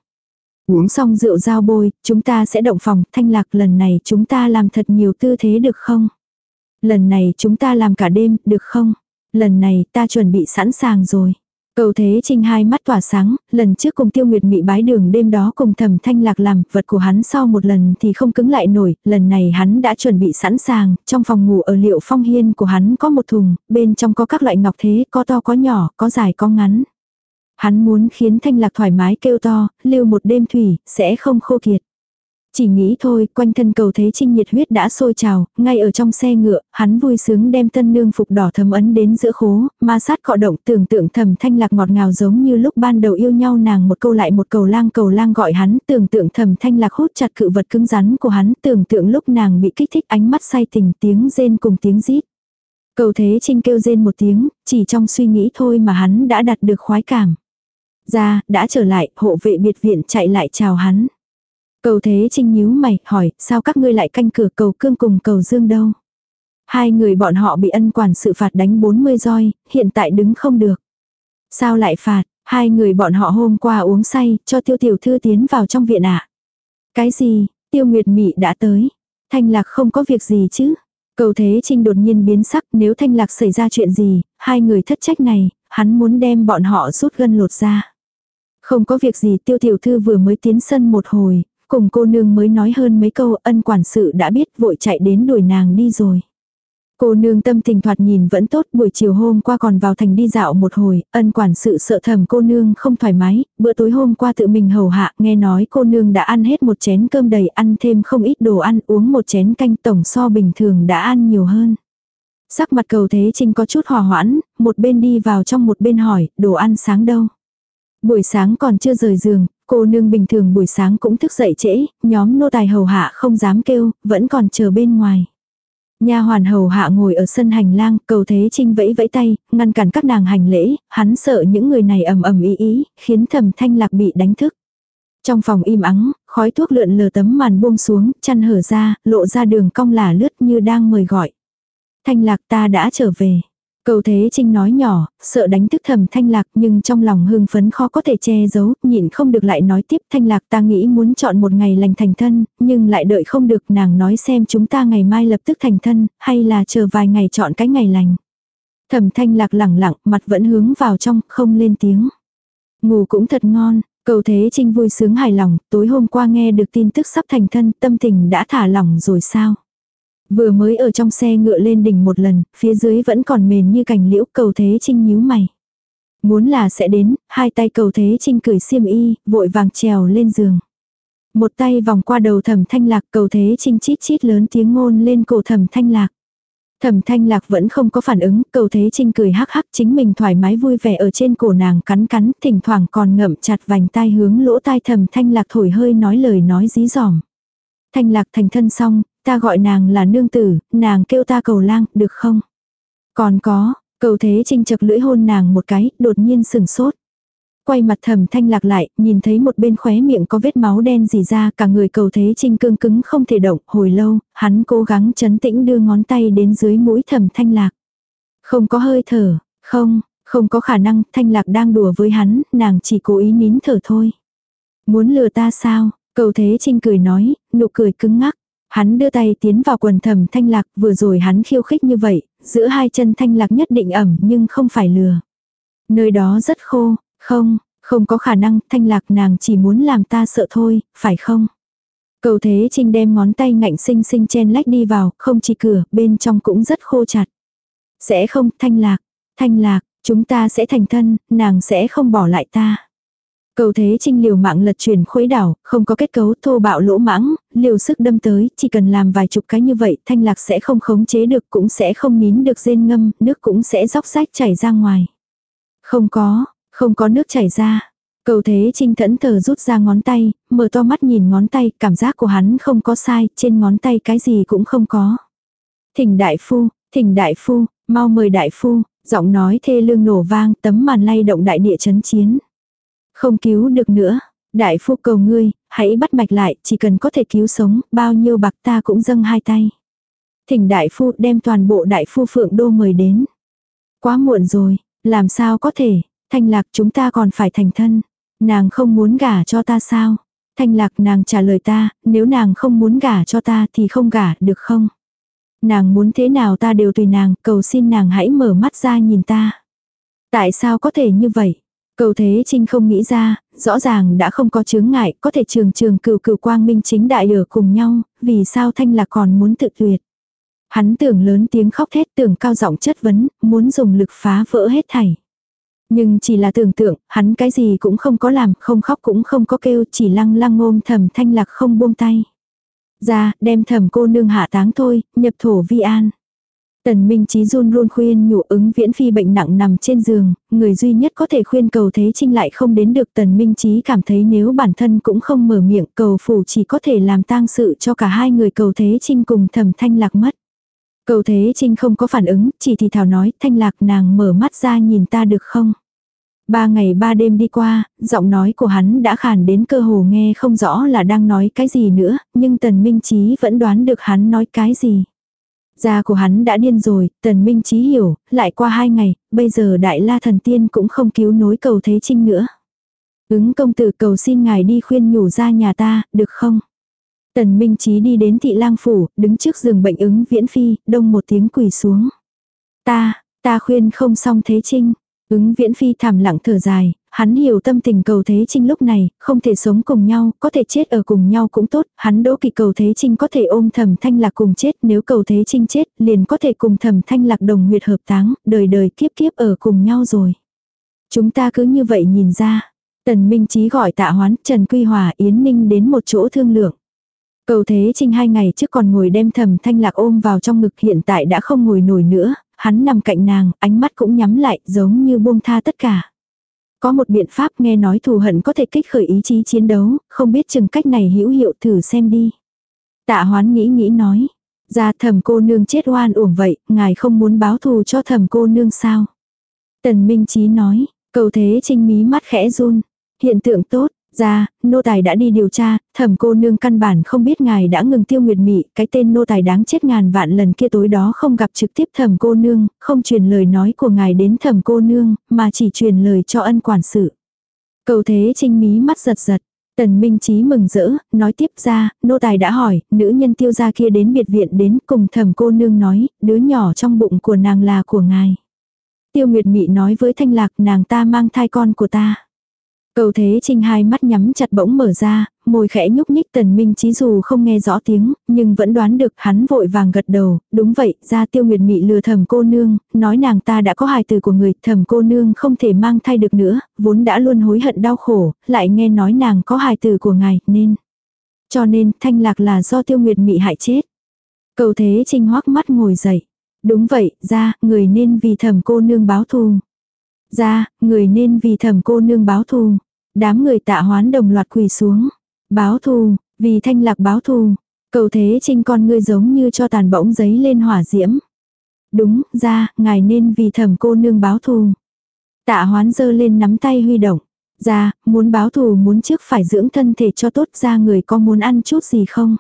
Uống xong rượu dao bôi, chúng ta sẽ động phòng, thanh lạc lần này chúng ta làm thật nhiều tư thế được không? Lần này chúng ta làm cả đêm, được không? Lần này ta chuẩn bị sẵn sàng rồi. Cầu Thế Trinh hai mắt tỏa sáng, lần trước cùng Tiêu Nguyệt Mị bái đường đêm đó cùng Thẩm Thanh Lạc làm, vật của hắn sau một lần thì không cứng lại nổi, lần này hắn đã chuẩn bị sẵn sàng, trong phòng ngủ ở liệu phong hiên của hắn có một thùng, bên trong có các loại ngọc thế, có to có nhỏ, có dài có ngắn. Hắn muốn khiến thanh lạc thoải mái kêu to, lưu một đêm thủy, sẽ không khô kiệt. Chỉ nghĩ thôi, quanh thân cầu thế trinh nhiệt huyết đã sôi trào, ngay ở trong xe ngựa, hắn vui sướng đem tân nương phục đỏ thấm ấn đến giữa khố, ma sát cọ động tưởng tượng thầm thanh lạc ngọt ngào giống như lúc ban đầu yêu nhau nàng một câu lại một cầu lang cầu lang gọi hắn, tưởng tượng thầm thanh lạc hút chặt cự vật cứng rắn của hắn, tưởng tượng lúc nàng bị kích thích ánh mắt say tình tiếng rên cùng tiếng rít. Cầu thế trinh kêu rên một tiếng, chỉ trong suy nghĩ thôi mà hắn đã đạt được khoái cảm. Ra, đã trở lại, hộ vệ biệt viện chạy lại chào hắn. Cầu thế trinh nhíu mày, hỏi, sao các ngươi lại canh cửa cầu cương cùng cầu dương đâu? Hai người bọn họ bị ân quản sự phạt đánh 40 roi, hiện tại đứng không được. Sao lại phạt, hai người bọn họ hôm qua uống say, cho tiêu tiểu thư tiến vào trong viện ạ. À? Cái gì, tiêu nguyệt mị đã tới. Thanh lạc không có việc gì chứ. Cầu thế trinh đột nhiên biến sắc nếu thanh lạc xảy ra chuyện gì, hai người thất trách này, hắn muốn đem bọn họ rút gân lột ra. Không có việc gì tiêu tiểu thư vừa mới tiến sân một hồi, cùng cô nương mới nói hơn mấy câu ân quản sự đã biết vội chạy đến đuổi nàng đi rồi. Cô nương tâm tình thoạt nhìn vẫn tốt, buổi chiều hôm qua còn vào thành đi dạo một hồi, ân quản sự sợ thầm cô nương không thoải mái, bữa tối hôm qua tự mình hầu hạ, nghe nói cô nương đã ăn hết một chén cơm đầy, ăn thêm không ít đồ ăn, uống một chén canh tổng so bình thường đã ăn nhiều hơn. Sắc mặt cầu thế trinh có chút hòa hoãn, một bên đi vào trong một bên hỏi, đồ ăn sáng đâu. Buổi sáng còn chưa rời giường, cô nương bình thường buổi sáng cũng thức dậy trễ, nhóm nô tài hầu hạ không dám kêu, vẫn còn chờ bên ngoài. Nha hoàn hầu hạ ngồi ở sân hành lang, cầu thế trinh vẫy vẫy tay, ngăn cản các nàng hành lễ, hắn sợ những người này ầm ầm ý ý, khiến thầm thanh lạc bị đánh thức. Trong phòng im ắng, khói thuốc lượn lờ tấm màn buông xuống, chăn hở ra, lộ ra đường cong lả lướt như đang mời gọi. Thanh lạc ta đã trở về. Cầu Thế Trinh nói nhỏ, sợ đánh thức thầm thanh lạc nhưng trong lòng hưng phấn khó có thể che giấu, nhịn không được lại nói tiếp thanh lạc ta nghĩ muốn chọn một ngày lành thành thân, nhưng lại đợi không được nàng nói xem chúng ta ngày mai lập tức thành thân, hay là chờ vài ngày chọn cái ngày lành. thẩm thanh lạc lẳng lặng, mặt vẫn hướng vào trong, không lên tiếng. Ngủ cũng thật ngon, cầu Thế Trinh vui sướng hài lòng, tối hôm qua nghe được tin tức sắp thành thân, tâm tình đã thả lỏng rồi sao. Vừa mới ở trong xe ngựa lên đỉnh một lần, phía dưới vẫn còn mềm như cành liễu cầu thế trinh nhíu mày. Muốn là sẽ đến, hai tay cầu thế trinh cười xiêm y, vội vàng trèo lên giường. Một tay vòng qua đầu thẩm thanh lạc cầu thế trinh chít chít lớn tiếng ngôn lên cổ thẩm thanh lạc. Thẩm thanh lạc vẫn không có phản ứng, cầu thế trinh cười hắc hắc chính mình thoải mái vui vẻ ở trên cổ nàng cắn cắn, thỉnh thoảng còn ngậm chặt vành tai hướng lỗ tai thẩm thanh lạc thổi hơi nói lời nói dí dỏm. Thanh lạc thành thân xong, ta gọi nàng là nương tử, nàng kêu ta cầu lang, được không? Còn có, cầu thế trinh chật lưỡi hôn nàng một cái, đột nhiên sừng sốt. Quay mặt thầm thanh lạc lại, nhìn thấy một bên khóe miệng có vết máu đen gì ra, cả người cầu thế trinh cương cứng không thể động, hồi lâu, hắn cố gắng chấn tĩnh đưa ngón tay đến dưới mũi thầm thanh lạc. Không có hơi thở, không, không có khả năng, thanh lạc đang đùa với hắn, nàng chỉ cố ý nín thở thôi. Muốn lừa ta sao? Cầu thế trinh cười nói, nụ cười cứng ngắc. Hắn đưa tay tiến vào quần thầm thanh lạc, vừa rồi hắn khiêu khích như vậy, giữa hai chân thanh lạc nhất định ẩm nhưng không phải lừa. Nơi đó rất khô, không, không có khả năng, thanh lạc nàng chỉ muốn làm ta sợ thôi, phải không? Cầu thế trinh đem ngón tay ngạnh sinh sinh chen lách đi vào, không chỉ cửa, bên trong cũng rất khô chặt. Sẽ không, thanh lạc, thanh lạc, chúng ta sẽ thành thân, nàng sẽ không bỏ lại ta. Cầu thế trinh liều mạng lật chuyển khuấy đảo, không có kết cấu thô bạo lỗ mãng, liều sức đâm tới, chỉ cần làm vài chục cái như vậy, thanh lạc sẽ không khống chế được cũng sẽ không nín được rên ngâm, nước cũng sẽ róc rách chảy ra ngoài. Không có, không có nước chảy ra. Cầu thế trinh thẫn thờ rút ra ngón tay, mở to mắt nhìn ngón tay, cảm giác của hắn không có sai, trên ngón tay cái gì cũng không có. Thỉnh đại phu, thỉnh đại phu, mau mời đại phu, giọng nói thê lương nổ vang, tấm màn lay động đại địa chấn chiến. Không cứu được nữa, đại phu cầu ngươi, hãy bắt mạch lại, chỉ cần có thể cứu sống, bao nhiêu bạc ta cũng dâng hai tay. Thỉnh đại phu đem toàn bộ đại phu phượng đô mời đến. Quá muộn rồi, làm sao có thể, thanh lạc chúng ta còn phải thành thân. Nàng không muốn gả cho ta sao? Thanh lạc nàng trả lời ta, nếu nàng không muốn gả cho ta thì không gả được không? Nàng muốn thế nào ta đều tùy nàng, cầu xin nàng hãy mở mắt ra nhìn ta. Tại sao có thể như vậy? Cầu thế trinh không nghĩ ra, rõ ràng đã không có chướng ngại, có thể trường trường cựu cựu quang minh chính đại ở cùng nhau, vì sao thanh lạc còn muốn tự tuyệt. Hắn tưởng lớn tiếng khóc thét tưởng cao giọng chất vấn, muốn dùng lực phá vỡ hết thảy. Nhưng chỉ là tưởng tượng, hắn cái gì cũng không có làm, không khóc cũng không có kêu, chỉ lăng lăng ôm thầm thanh lạc không buông tay. Ra, đem thầm cô nương hạ táng thôi, nhập thổ vi an. Tần Minh Chí run run khuyên nhủ ứng viễn phi bệnh nặng nằm trên giường, người duy nhất có thể khuyên cầu thế trinh lại không đến được Tần Minh Chí cảm thấy nếu bản thân cũng không mở miệng cầu phủ chỉ có thể làm tang sự cho cả hai người cầu thế trinh cùng thầm thanh lạc mất. Cầu thế trinh không có phản ứng, chỉ thì thảo nói thanh lạc nàng mở mắt ra nhìn ta được không. Ba ngày ba đêm đi qua, giọng nói của hắn đã khàn đến cơ hồ nghe không rõ là đang nói cái gì nữa, nhưng tần minh Chí vẫn đoán được hắn nói cái gì. Da của hắn đã điên rồi, tần minh trí hiểu, lại qua hai ngày, bây giờ đại la thần tiên cũng không cứu nối cầu thế trinh nữa. Ứng công tử cầu xin ngài đi khuyên nhủ ra nhà ta, được không? Tần minh trí đi đến thị lang phủ, đứng trước giường bệnh ứng viễn phi, đông một tiếng quỳ xuống. Ta, ta khuyên không xong thế trinh. Ứng viễn phi thảm lặng thở dài, hắn hiểu tâm tình cầu thế trinh lúc này, không thể sống cùng nhau, có thể chết ở cùng nhau cũng tốt, hắn đỗ kỳ cầu thế trinh có thể ôm thầm thanh lạc cùng chết, nếu cầu thế trinh chết, liền có thể cùng thầm thanh lạc đồng huyệt hợp táng, đời đời kiếp kiếp ở cùng nhau rồi. Chúng ta cứ như vậy nhìn ra. Tần Minh Chí gọi tạ hoán, Trần Quy Hòa, Yến Ninh đến một chỗ thương lượng. Cầu Thế Trinh hai ngày trước còn ngồi đem thầm thanh lạc ôm vào trong ngực hiện tại đã không ngồi nổi nữa, hắn nằm cạnh nàng, ánh mắt cũng nhắm lại, giống như buông tha tất cả. Có một biện pháp nghe nói thù hận có thể kích khởi ý chí chiến đấu, không biết chừng cách này hữu hiệu thử xem đi. Tạ hoán nghĩ nghĩ nói, ra thầm cô nương chết oan uổng vậy, ngài không muốn báo thù cho thầm cô nương sao. Tần Minh Chí nói, cầu thế trinh mí mắt khẽ run, hiện tượng tốt, ra, nô tài đã đi điều tra, thẩm cô nương căn bản không biết ngài đã ngừng tiêu nguyệt mị, cái tên nô tài đáng chết ngàn vạn lần kia tối đó không gặp trực tiếp thẩm cô nương, không truyền lời nói của ngài đến thẩm cô nương, mà chỉ truyền lời cho ân quản sự. Cầu thế trinh mí mắt giật giật. Tần Minh Chí mừng rỡ, nói tiếp ra, nô tài đã hỏi, nữ nhân tiêu gia kia đến biệt viện đến cùng thẩm cô nương nói, đứa nhỏ trong bụng của nàng là của ngài. Tiêu Nguyệt Mị nói với Thanh Lạc nàng ta mang thai con của ta. Cầu thế trinh hai mắt nhắm chặt bỗng mở ra, môi khẽ nhúc nhích tần minh chí dù không nghe rõ tiếng, nhưng vẫn đoán được hắn vội vàng gật đầu, đúng vậy, ra tiêu nguyệt mị lừa thầm cô nương, nói nàng ta đã có hài từ của người, thầm cô nương không thể mang thai được nữa, vốn đã luôn hối hận đau khổ, lại nghe nói nàng có hài từ của ngài, nên. Cho nên, thanh lạc là do tiêu nguyệt mị hại chết. Cầu thế trinh hoắc mắt ngồi dậy. Đúng vậy, ra, người nên vì thầm cô nương báo thù ra, người nên vì thẩm cô nương báo thù. Đám người tạ hoán đồng loạt quỳ xuống. Báo thù, vì thanh lạc báo thù. Cầu thế trinh con ngươi giống như cho tàn bỗng giấy lên hỏa diễm. Đúng, ra, ngài nên vì thầm cô nương báo thù. Tạ hoán dơ lên nắm tay huy động. Ra, muốn báo thù muốn trước phải dưỡng thân thể cho tốt ra người có muốn ăn chút gì không?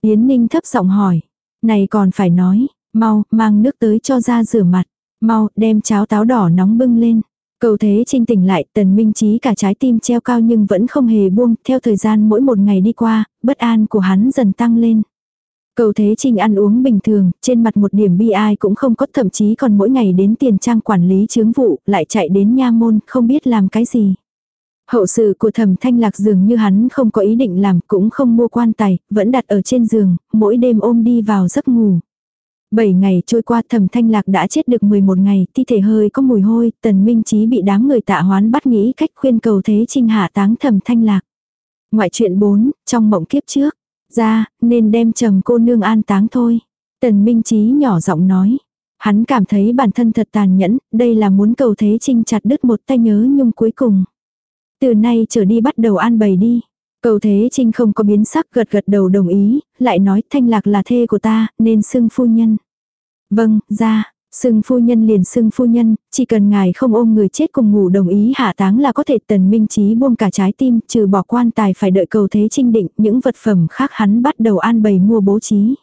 Yến Ninh thấp giọng hỏi. Này còn phải nói, mau, mang nước tới cho ra rửa mặt. Mau, đem cháo táo đỏ nóng bưng lên. Cầu thế trinh tỉnh lại, tần minh trí cả trái tim treo cao nhưng vẫn không hề buông, theo thời gian mỗi một ngày đi qua, bất an của hắn dần tăng lên. Cầu thế trinh ăn uống bình thường, trên mặt một điểm bi ai cũng không có thậm chí còn mỗi ngày đến tiền trang quản lý chướng vụ, lại chạy đến nha môn, không biết làm cái gì. Hậu sự của thẩm thanh lạc dường như hắn không có ý định làm, cũng không mua quan tài, vẫn đặt ở trên giường, mỗi đêm ôm đi vào giấc ngủ. Bảy ngày trôi qua thẩm thanh lạc đã chết được 11 ngày, thi thể hơi có mùi hôi, tần minh trí bị đám người tạ hoán bắt nghĩ cách khuyên cầu thế trinh hạ táng thẩm thanh lạc. Ngoại chuyện 4, trong mộng kiếp trước, ra, nên đem trầm cô nương an táng thôi. Tần minh trí nhỏ giọng nói. Hắn cảm thấy bản thân thật tàn nhẫn, đây là muốn cầu thế trinh chặt đứt một tay nhớ nhung cuối cùng. Từ nay trở đi bắt đầu an bày đi. Cầu Thế Trinh không có biến sắc gật gật đầu đồng ý, lại nói thanh lạc là thê của ta, nên xưng phu nhân. Vâng, ra, sưng phu nhân liền sưng phu nhân, chỉ cần ngài không ôm người chết cùng ngủ đồng ý hạ táng là có thể tần minh trí buông cả trái tim, trừ bỏ quan tài phải đợi cầu Thế Trinh định, những vật phẩm khác hắn bắt đầu an bày mua bố trí.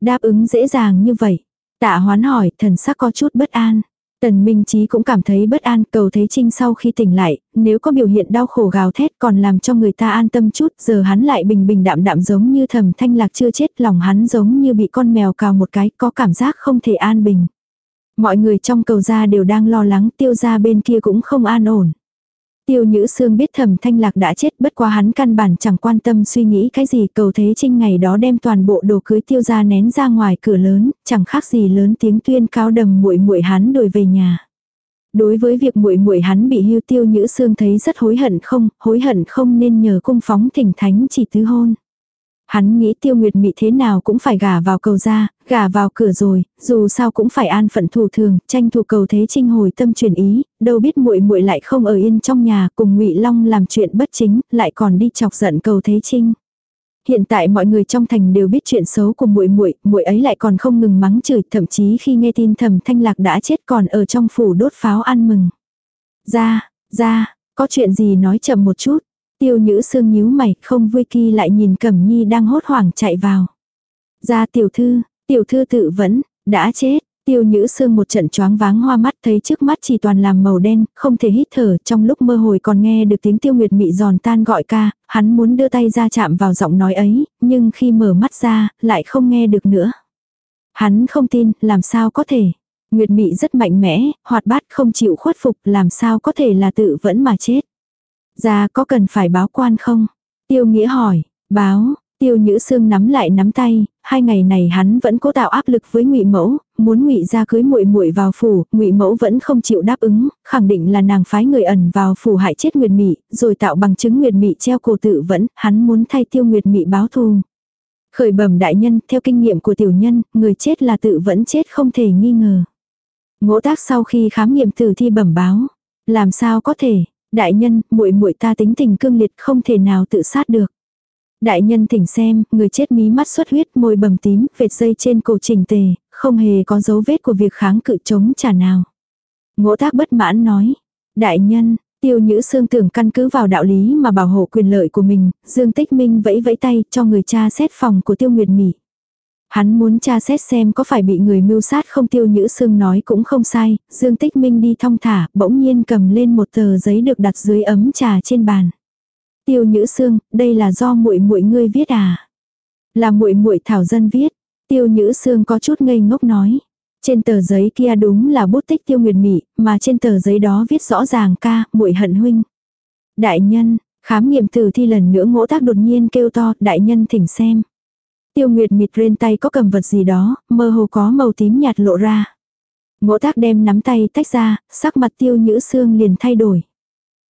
Đáp ứng dễ dàng như vậy. Tạ hoán hỏi, thần sắc có chút bất an. Tần Minh Chí cũng cảm thấy bất an, cầu Thế Trinh sau khi tỉnh lại, nếu có biểu hiện đau khổ gào thét còn làm cho người ta an tâm chút, giờ hắn lại bình bình đạm đạm giống như thầm thanh lạc chưa chết, lòng hắn giống như bị con mèo cào một cái, có cảm giác không thể an bình. Mọi người trong cầu gia đều đang lo lắng, tiêu gia bên kia cũng không an ổn. Tiêu Nhữ Sương biết thẩm thanh lạc đã chết bất quá hắn căn bản chẳng quan tâm suy nghĩ cái gì cầu thế trinh ngày đó đem toàn bộ đồ cưới tiêu ra nén ra ngoài cửa lớn, chẳng khác gì lớn tiếng tuyên cao đầm muội muội hắn đuổi về nhà. Đối với việc muội muội hắn bị hưu tiêu Nhữ Sương thấy rất hối hận không, hối hận không nên nhờ cung phóng thỉnh thánh chỉ tứ hôn. Hắn nghĩ tiêu nguyệt mị thế nào cũng phải gả vào cầu ra, gả vào cửa rồi, dù sao cũng phải an phận thủ thường, tranh thủ cầu thế trinh hồi tâm chuyển ý, đâu biết muội muội lại không ở yên trong nhà cùng ngụy Long làm chuyện bất chính, lại còn đi chọc giận cầu thế trinh. Hiện tại mọi người trong thành đều biết chuyện xấu của muội muội, muội ấy lại còn không ngừng mắng chửi, thậm chí khi nghe tin Thẩm Thanh Lạc đã chết còn ở trong phủ đốt pháo ăn mừng. "Ra, ra, có chuyện gì nói chậm một chút." Tiêu nhữ sương nhíu mày, không vui kỳ lại nhìn Cẩm Nhi đang hốt hoảng chạy vào. Ra tiểu thư, tiểu thư tự vẫn, đã chết. Tiêu nhữ sương một trận choáng váng hoa mắt thấy trước mắt chỉ toàn làm màu đen, không thể hít thở, trong lúc mơ hồi còn nghe được tiếng tiêu nguyệt mị giòn tan gọi ca, hắn muốn đưa tay ra chạm vào giọng nói ấy, nhưng khi mở mắt ra, lại không nghe được nữa. Hắn không tin, làm sao có thể. Nguyệt mị rất mạnh mẽ, hoạt bát không chịu khuất phục, làm sao có thể là tự vẫn mà chết. Ra có cần phải báo quan không? Tiêu Nghĩa hỏi, báo, Tiêu Nhữ Sương nắm lại nắm tay, hai ngày này hắn vẫn cố tạo áp lực với Ngụy Mẫu, muốn Ngụy gia cưới muội muội vào phủ, Ngụy Mẫu vẫn không chịu đáp ứng, khẳng định là nàng phái người ẩn vào phủ hại chết Nguyệt Mị, rồi tạo bằng chứng Nguyệt Mị treo cổ tự vẫn, hắn muốn thay Tiêu Nguyệt Mị báo thù. Khởi bẩm đại nhân, theo kinh nghiệm của tiểu nhân, người chết là tự vẫn chết không thể nghi ngờ. Ngỗ tác sau khi khám nghiệm tử thi bẩm báo, làm sao có thể, Đại nhân, muội muội ta tính tình cương liệt không thể nào tự sát được. Đại nhân thỉnh xem, người chết mí mắt xuất huyết, môi bầm tím, vệt dây trên cổ chỉnh tề, không hề có dấu vết của việc kháng cự chống trả nào. Ngỗ tác bất mãn nói. Đại nhân, tiêu nhữ xương tưởng căn cứ vào đạo lý mà bảo hộ quyền lợi của mình, Dương Tích Minh vẫy vẫy tay cho người cha xét phòng của tiêu nguyệt mỉ. Hắn muốn tra xét xem có phải bị người mưu sát không tiêu nhữ sương nói cũng không sai, Dương Tích Minh đi thong thả, bỗng nhiên cầm lên một tờ giấy được đặt dưới ấm trà trên bàn. Tiêu nhữ sương, đây là do muội muội ngươi viết à? Là muội muội thảo dân viết. Tiêu nhữ sương có chút ngây ngốc nói. Trên tờ giấy kia đúng là bút tích tiêu nguyệt mị, mà trên tờ giấy đó viết rõ ràng ca, muội hận huynh. Đại nhân, khám nghiệm tử thi lần nữa ngỗ tác đột nhiên kêu to, đại nhân thỉnh xem. Tiêu Nguyệt mịt trên tay có cầm vật gì đó, mơ hồ có màu tím nhạt lộ ra. Ngỗ tác đem nắm tay tách ra, sắc mặt tiêu nhữ xương liền thay đổi.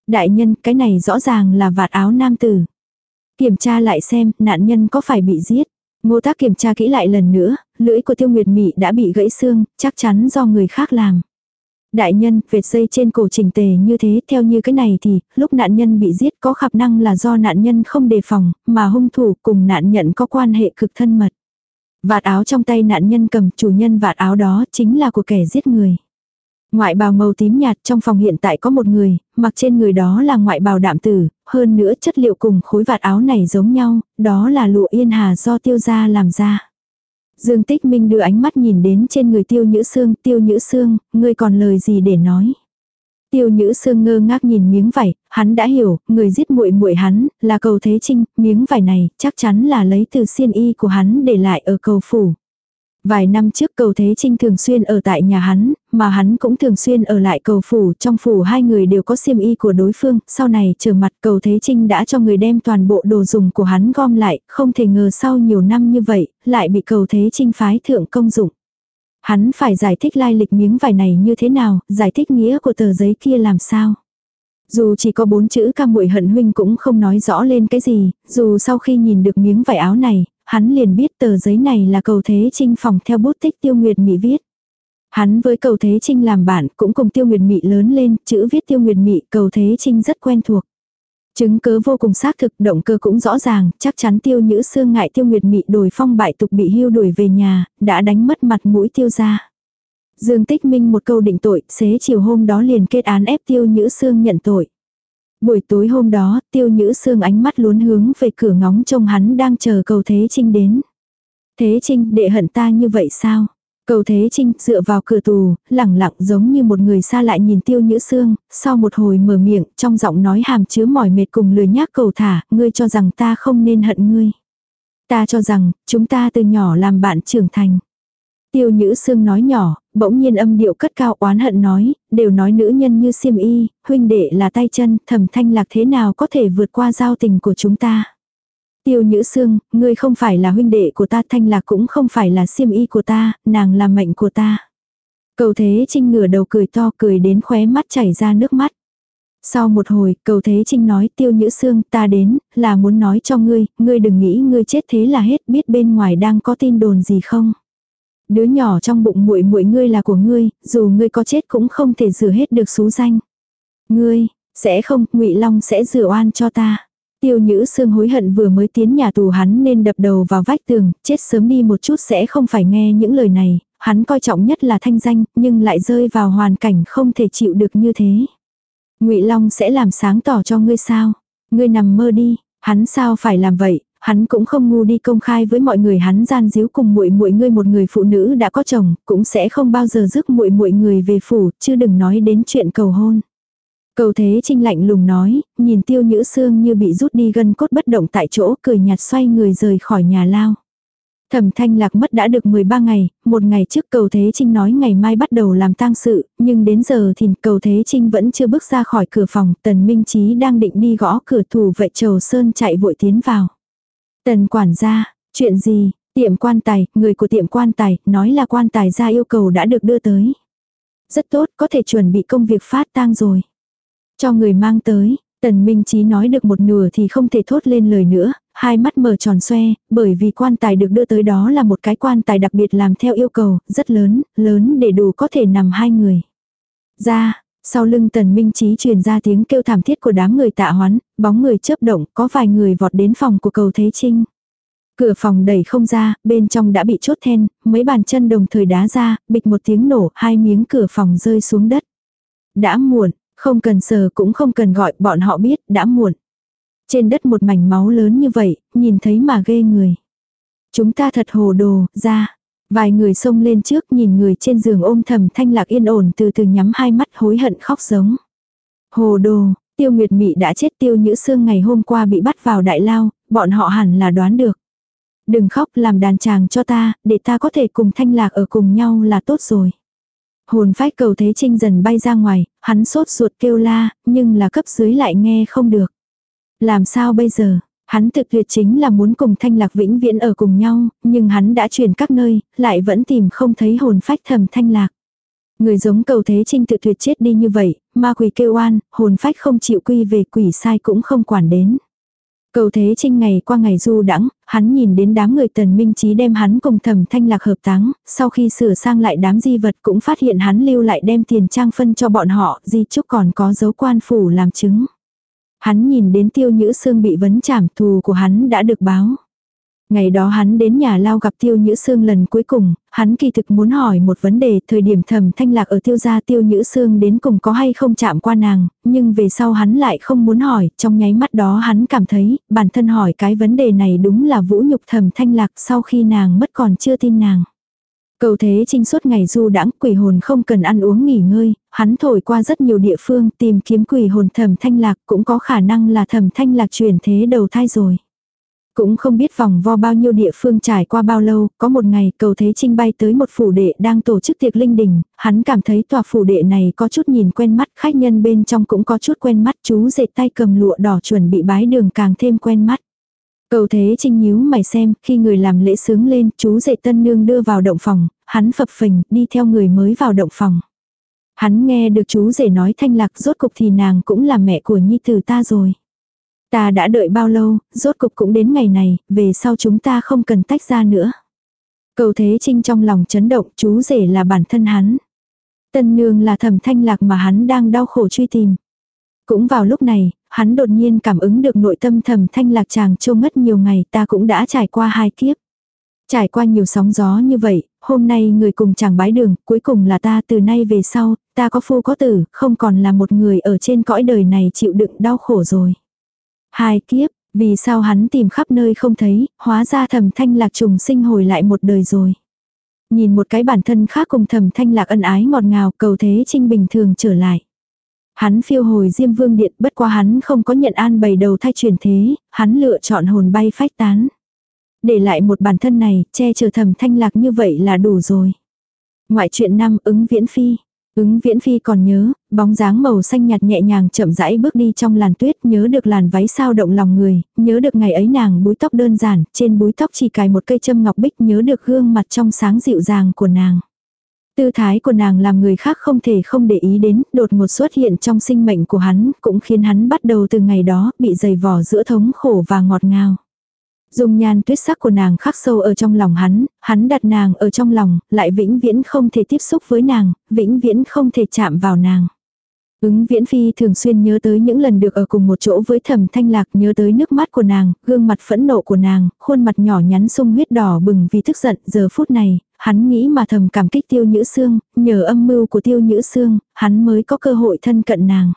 Đại nhân, cái này rõ ràng là vạt áo nam tử. Kiểm tra lại xem, nạn nhân có phải bị giết. Ngô tác kiểm tra kỹ lại lần nữa, lưỡi của tiêu nguyệt mị đã bị gãy xương, chắc chắn do người khác làm. Đại nhân, vệt dây trên cổ trình tề như thế, theo như cái này thì, lúc nạn nhân bị giết có khả năng là do nạn nhân không đề phòng, mà hung thủ cùng nạn nhận có quan hệ cực thân mật. Vạt áo trong tay nạn nhân cầm chủ nhân vạt áo đó chính là của kẻ giết người. Ngoại bào màu tím nhạt trong phòng hiện tại có một người, mặc trên người đó là ngoại bào đạm tử, hơn nữa chất liệu cùng khối vạt áo này giống nhau, đó là lụa yên hà do tiêu gia làm ra. Dương Tích Minh đưa ánh mắt nhìn đến trên người tiêu nhữ xương, tiêu nhữ xương, ngươi còn lời gì để nói. Tiêu Nhữ Sương ngơ ngác nhìn miếng vải, hắn đã hiểu, người giết muội muội hắn là Cầu Thế Trinh, miếng vải này chắc chắn là lấy từ xiên y của hắn để lại ở cầu phủ. Vài năm trước cầu Thế Trinh thường xuyên ở tại nhà hắn, mà hắn cũng thường xuyên ở lại cầu phủ, trong phủ hai người đều có xiêm y của đối phương, sau này trở mặt cầu Thế Trinh đã cho người đem toàn bộ đồ dùng của hắn gom lại, không thể ngờ sau nhiều năm như vậy, lại bị cầu Thế Trinh phái thượng công dụng. Hắn phải giải thích lai lịch miếng vải này như thế nào, giải thích nghĩa của tờ giấy kia làm sao. Dù chỉ có bốn chữ ca muội hận huynh cũng không nói rõ lên cái gì, dù sau khi nhìn được miếng vải áo này, hắn liền biết tờ giấy này là cầu thế trinh phòng theo bút tích tiêu nguyệt mị viết. Hắn với cầu thế trinh làm bạn cũng cùng tiêu nguyệt mị lớn lên, chữ viết tiêu nguyệt mị cầu thế trinh rất quen thuộc. Chứng cứ vô cùng xác thực, động cơ cũng rõ ràng, chắc chắn tiêu nhữ xương ngại tiêu nguyệt mị đổi phong bại tục bị hưu đuổi về nhà, đã đánh mất mặt mũi tiêu ra. Dương Tích Minh một câu định tội, xế chiều hôm đó liền kết án ép tiêu nhữ xương nhận tội. Buổi tối hôm đó, tiêu nhữ xương ánh mắt luốn hướng về cửa ngóng trông hắn đang chờ cầu Thế Trinh đến. Thế Trinh, đệ hận ta như vậy sao? Cầu Thế Trinh dựa vào cửa tù, lẳng lặng giống như một người xa lại nhìn tiêu nhữ xương, sau một hồi mở miệng, trong giọng nói hàm chứa mỏi mệt cùng lười nhác cầu thả, ngươi cho rằng ta không nên hận ngươi. Ta cho rằng, chúng ta từ nhỏ làm bạn trưởng thành. Tiêu nhữ Sương nói nhỏ, bỗng nhiên âm điệu cất cao oán hận nói, đều nói nữ nhân như xiêm y, huynh đệ là tay chân, Thẩm thanh lạc thế nào có thể vượt qua giao tình của chúng ta. Tiêu Nhữ Sương, ngươi không phải là huynh đệ của ta, Thanh Lạc cũng không phải là siêm y của ta, nàng là mệnh của ta. Cầu Thế Trinh ngửa đầu cười to cười đến khóe mắt chảy ra nước mắt. Sau một hồi, cầu Thế Trinh nói Tiêu Nhữ Sương ta đến, là muốn nói cho ngươi, ngươi đừng nghĩ ngươi chết thế là hết biết bên ngoài đang có tin đồn gì không. Đứa nhỏ trong bụng muội muội ngươi là của ngươi, dù ngươi có chết cũng không thể rửa hết được xú danh. Ngươi, sẽ không, ngụy Long sẽ rửa oan cho ta. Tiêu Nhữ Sương hối hận vừa mới tiến nhà tù hắn nên đập đầu vào vách tường, chết sớm đi một chút sẽ không phải nghe những lời này, hắn coi trọng nhất là thanh danh, nhưng lại rơi vào hoàn cảnh không thể chịu được như thế. Ngụy Long sẽ làm sáng tỏ cho ngươi sao? Ngươi nằm mơ đi, hắn sao phải làm vậy? Hắn cũng không ngu đi công khai với mọi người hắn gian díu cùng muội muội ngươi một người phụ nữ đã có chồng, cũng sẽ không bao giờ rước muội muội người về phủ, chứ đừng nói đến chuyện cầu hôn. Cầu thế trinh lạnh lùng nói, nhìn tiêu nhữ xương như bị rút đi gân cốt bất động tại chỗ cười nhạt xoay người rời khỏi nhà lao. Thẩm thanh lạc mất đã được 13 ngày, một ngày trước cầu Thế Trinh nói ngày mai bắt đầu làm tang sự, nhưng đến giờ thì cầu Thế Trinh vẫn chưa bước ra khỏi cửa phòng, tần minh trí đang định đi gõ cửa thủ vệ trầu sơn chạy vội tiến vào. Tần quản gia, chuyện gì, tiệm quan tài, người của tiệm quan tài, nói là quan tài gia yêu cầu đã được đưa tới. Rất tốt, có thể chuẩn bị công việc phát tang rồi. Cho người mang tới, Tần Minh Chí nói được một nửa thì không thể thốt lên lời nữa, hai mắt mở tròn xoe, bởi vì quan tài được đưa tới đó là một cái quan tài đặc biệt làm theo yêu cầu, rất lớn, lớn để đủ có thể nằm hai người. Ra, sau lưng Tần Minh trí truyền ra tiếng kêu thảm thiết của đám người tạ hoán, bóng người chớp động, có vài người vọt đến phòng của cầu Thế Trinh. Cửa phòng đẩy không ra, bên trong đã bị chốt then, mấy bàn chân đồng thời đá ra, bịch một tiếng nổ, hai miếng cửa phòng rơi xuống đất. Đã muộn, không cần sờ cũng không cần gọi, bọn họ biết, đã muộn. Trên đất một mảnh máu lớn như vậy, nhìn thấy mà ghê người. Chúng ta thật hồ đồ, ra. Vài người xông lên trước nhìn người trên giường ôm thầm thanh lạc yên ổn từ từ nhắm hai mắt hối hận khóc giống. Hồ đồ, tiêu nguyệt mị đã chết tiêu nhữ xương ngày hôm qua bị bắt vào đại lao, bọn họ hẳn là đoán được. Đừng khóc làm đàn chàng cho ta, để ta có thể cùng thanh lạc ở cùng nhau là tốt rồi. Hồn phách cầu thế trinh dần bay ra ngoài, hắn sốt ruột kêu la, nhưng là cấp dưới lại nghe không được. Làm sao bây giờ? Hắn thực tuyệt chính là muốn cùng thanh lạc vĩnh viễn ở cùng nhau, nhưng hắn đã chuyển các nơi, lại vẫn tìm không thấy hồn phách thầm thanh lạc. Người giống cầu thế trinh tự tuyệt chết đi như vậy, ma quỷ kêu oan, hồn phách không chịu quy về quỷ sai cũng không quản đến. Cầu Thế Trinh ngày qua ngày du đãng, hắn nhìn đến đám người tần minh trí đem hắn cùng thẩm thanh lạc hợp táng, sau khi sửa sang lại đám di vật cũng phát hiện hắn lưu lại đem tiền trang phân cho bọn họ, di chúc còn có dấu quan phủ làm chứng. Hắn nhìn đến tiêu nhữ xương bị vấn trảm thù của hắn đã được báo. Ngày đó hắn đến nhà lao gặp tiêu nhữ xương lần cuối cùng, hắn kỳ thực muốn hỏi một vấn đề thời điểm thầm thanh lạc ở tiêu gia tiêu nhữ xương đến cùng có hay không chạm qua nàng, nhưng về sau hắn lại không muốn hỏi, trong nháy mắt đó hắn cảm thấy, bản thân hỏi cái vấn đề này đúng là vũ nhục thầm thanh lạc sau khi nàng mất còn chưa tin nàng. Cầu thế trinh suốt ngày du đãng quỷ hồn không cần ăn uống nghỉ ngơi, hắn thổi qua rất nhiều địa phương tìm kiếm quỷ hồn thầm thanh lạc cũng có khả năng là thầm thanh lạc chuyển thế đầu thai rồi. Cũng không biết vòng vo bao nhiêu địa phương trải qua bao lâu, có một ngày cầu thế trinh bay tới một phủ đệ đang tổ chức tiệc linh đình, hắn cảm thấy tòa phủ đệ này có chút nhìn quen mắt, khách nhân bên trong cũng có chút quen mắt, chú dệt tay cầm lụa đỏ chuẩn bị bái đường càng thêm quen mắt. Cầu thế trinh nhíu mày xem, khi người làm lễ sướng lên, chú dệ tân nương đưa vào động phòng, hắn phập phình, đi theo người mới vào động phòng. Hắn nghe được chú rể nói thanh lạc rốt cục thì nàng cũng là mẹ của nhi tử ta rồi. Ta đã đợi bao lâu, rốt cục cũng đến ngày này, về sau chúng ta không cần tách ra nữa. Cầu Thế Trinh trong lòng chấn động, chú rể là bản thân hắn. Tân nương là thẩm thanh lạc mà hắn đang đau khổ truy tìm. Cũng vào lúc này, hắn đột nhiên cảm ứng được nội tâm thầm thanh lạc chàng trâu ngất nhiều ngày ta cũng đã trải qua hai kiếp. Trải qua nhiều sóng gió như vậy, hôm nay người cùng chàng bái đường, cuối cùng là ta từ nay về sau, ta có phu có tử, không còn là một người ở trên cõi đời này chịu đựng đau khổ rồi. Hai kiếp, vì sao hắn tìm khắp nơi không thấy, hóa ra thầm thanh lạc trùng sinh hồi lại một đời rồi. Nhìn một cái bản thân khác cùng thầm thanh lạc ân ái ngọt ngào cầu thế trinh bình thường trở lại. Hắn phiêu hồi diêm vương điện bất qua hắn không có nhận an bày đầu thay truyền thế, hắn lựa chọn hồn bay phách tán. Để lại một bản thân này, che chở thầm thanh lạc như vậy là đủ rồi. Ngoại chuyện năm ứng viễn phi. Ứng viễn phi còn nhớ, bóng dáng màu xanh nhạt nhẹ nhàng chậm rãi bước đi trong làn tuyết, nhớ được làn váy sao động lòng người, nhớ được ngày ấy nàng búi tóc đơn giản, trên búi tóc chỉ cài một cây châm ngọc bích, nhớ được gương mặt trong sáng dịu dàng của nàng. Tư thái của nàng làm người khác không thể không để ý đến, đột ngột xuất hiện trong sinh mệnh của hắn, cũng khiến hắn bắt đầu từ ngày đó bị dày vò giữa thống khổ và ngọt ngào. Dung nhan tuyết sắc của nàng khắc sâu ở trong lòng hắn, hắn đặt nàng ở trong lòng, lại vĩnh viễn không thể tiếp xúc với nàng, vĩnh viễn không thể chạm vào nàng. Ứng viễn phi thường xuyên nhớ tới những lần được ở cùng một chỗ với thẩm thanh lạc nhớ tới nước mắt của nàng, gương mặt phẫn nộ của nàng, khuôn mặt nhỏ nhắn sung huyết đỏ bừng vì tức giận. Giờ phút này, hắn nghĩ mà thầm cảm kích tiêu nhữ xương, nhờ âm mưu của tiêu nhữ xương, hắn mới có cơ hội thân cận nàng.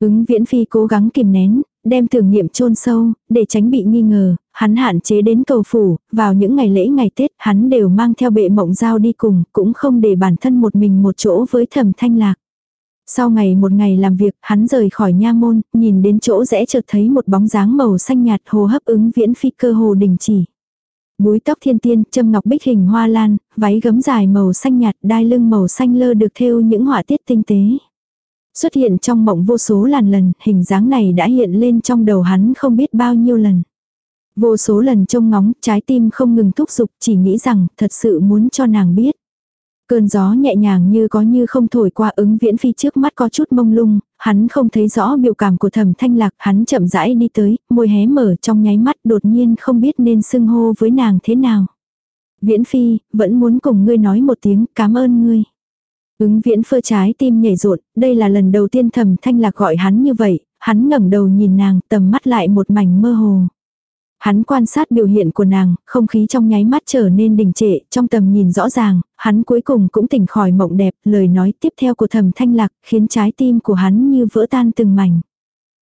Ứng viễn phi cố gắng kìm nén, đem thường nghiệm chôn sâu, để tránh bị nghi ngờ, hắn hạn chế đến cầu phủ, vào những ngày lễ ngày Tết hắn đều mang theo bệ mộng giao đi cùng, cũng không để bản thân một mình một chỗ với thẩm thanh lạc. Sau ngày một ngày làm việc, hắn rời khỏi nha môn, nhìn đến chỗ rẽ chợt thấy một bóng dáng màu xanh nhạt hồ hấp ứng viễn phi cơ hồ đình chỉ. Búi tóc thiên tiên, châm ngọc bích hình hoa lan, váy gấm dài màu xanh nhạt, đai lưng màu xanh lơ được thêu những họa tiết tinh tế. Xuất hiện trong mộng vô số làn lần, hình dáng này đã hiện lên trong đầu hắn không biết bao nhiêu lần. Vô số lần trông ngóng, trái tim không ngừng thúc giục, chỉ nghĩ rằng thật sự muốn cho nàng biết. Cơn gió nhẹ nhàng như có như không thổi qua ứng viễn phi trước mắt có chút mông lung, hắn không thấy rõ biểu cảm của thẩm thanh lạc, hắn chậm rãi đi tới, môi hé mở trong nháy mắt đột nhiên không biết nên xưng hô với nàng thế nào. Viễn phi, vẫn muốn cùng ngươi nói một tiếng cảm ơn ngươi. Ứng viễn phơ trái tim nhảy rộn, đây là lần đầu tiên thẩm thanh lạc gọi hắn như vậy, hắn ngẩng đầu nhìn nàng, tầm mắt lại một mảnh mơ hồ. Hắn quan sát biểu hiện của nàng, không khí trong nháy mắt trở nên đình trệ, trong tầm nhìn rõ ràng, hắn cuối cùng cũng tỉnh khỏi mộng đẹp, lời nói tiếp theo của thầm thanh lạc, khiến trái tim của hắn như vỡ tan từng mảnh.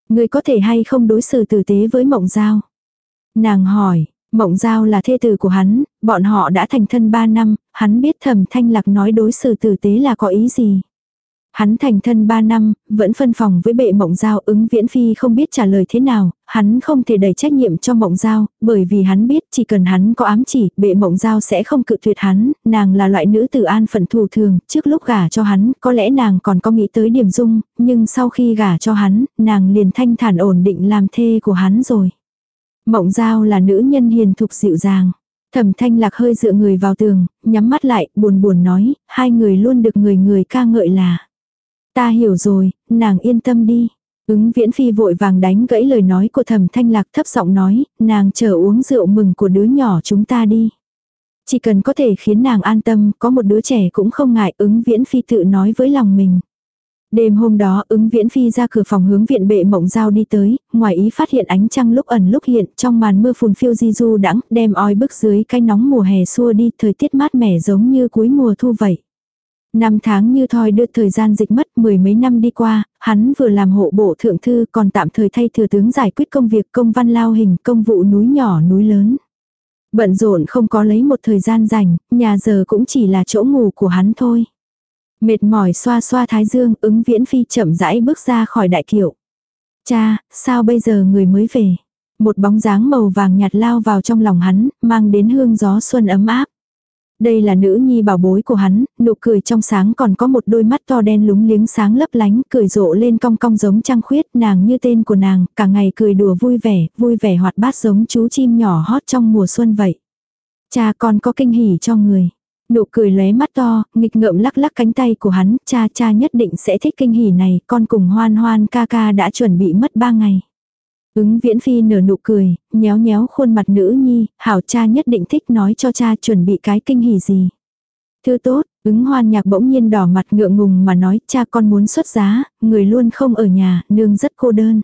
Người có thể hay không đối xử tử tế với mộng giao? Nàng hỏi, Mộng Giao là thê tử của hắn, bọn họ đã thành thân 3 năm, hắn biết thẩm thanh lạc nói đối xử tử tế là có ý gì. Hắn thành thân 3 năm, vẫn phân phòng với bệ mộng giao ứng viễn phi không biết trả lời thế nào, hắn không thể đẩy trách nhiệm cho mộng giao, bởi vì hắn biết chỉ cần hắn có ám chỉ, bệ mộng giao sẽ không cự tuyệt hắn, nàng là loại nữ tử an phận thù thường, trước lúc gả cho hắn, có lẽ nàng còn có nghĩ tới điểm dung, nhưng sau khi gả cho hắn, nàng liền thanh thản ổn định làm thê của hắn rồi. Mộng giao là nữ nhân hiền thục dịu dàng. Thẩm thanh lạc hơi dựa người vào tường, nhắm mắt lại, buồn buồn nói, hai người luôn được người người ca ngợi là. Ta hiểu rồi, nàng yên tâm đi. Ứng viễn phi vội vàng đánh gãy lời nói của thẩm thanh lạc thấp giọng nói, nàng chờ uống rượu mừng của đứa nhỏ chúng ta đi. Chỉ cần có thể khiến nàng an tâm, có một đứa trẻ cũng không ngại ứng viễn phi tự nói với lòng mình. Đêm hôm đó ứng viễn phi ra cửa phòng hướng viện bệ mộng giao đi tới, ngoài ý phát hiện ánh trăng lúc ẩn lúc hiện trong màn mưa phùn phiêu di du đãng đem oi bức dưới cái nóng mùa hè xua đi thời tiết mát mẻ giống như cuối mùa thu vậy. Năm tháng như thoi đưa thời gian dịch mất mười mấy năm đi qua, hắn vừa làm hộ bộ thượng thư còn tạm thời thay thừa tướng giải quyết công việc công văn lao hình công vụ núi nhỏ núi lớn. Bận rộn không có lấy một thời gian rảnh, nhà giờ cũng chỉ là chỗ ngủ của hắn thôi. Mệt mỏi xoa xoa thái dương ứng viễn phi chậm rãi bước ra khỏi đại kiệu. Cha, sao bây giờ người mới về? Một bóng dáng màu vàng nhạt lao vào trong lòng hắn, mang đến hương gió xuân ấm áp. Đây là nữ nhi bảo bối của hắn, nụ cười trong sáng còn có một đôi mắt to đen lúng liếng sáng lấp lánh, cười rộ lên cong cong giống trăng khuyết, nàng như tên của nàng, cả ngày cười đùa vui vẻ, vui vẻ hoạt bát giống chú chim nhỏ hót trong mùa xuân vậy. Cha con có kinh hỉ cho người. Nụ cười lóe mắt to, nghịch ngợm lắc lắc cánh tay của hắn, cha cha nhất định sẽ thích kinh hỉ này, con cùng hoan hoan ca ca đã chuẩn bị mất ba ngày. Ứng viễn phi nở nụ cười, nhéo nhéo khuôn mặt nữ nhi, hảo cha nhất định thích nói cho cha chuẩn bị cái kinh hỉ gì. Thư tốt, ứng hoan nhạc bỗng nhiên đỏ mặt ngượng ngùng mà nói cha con muốn xuất giá, người luôn không ở nhà, nương rất cô đơn.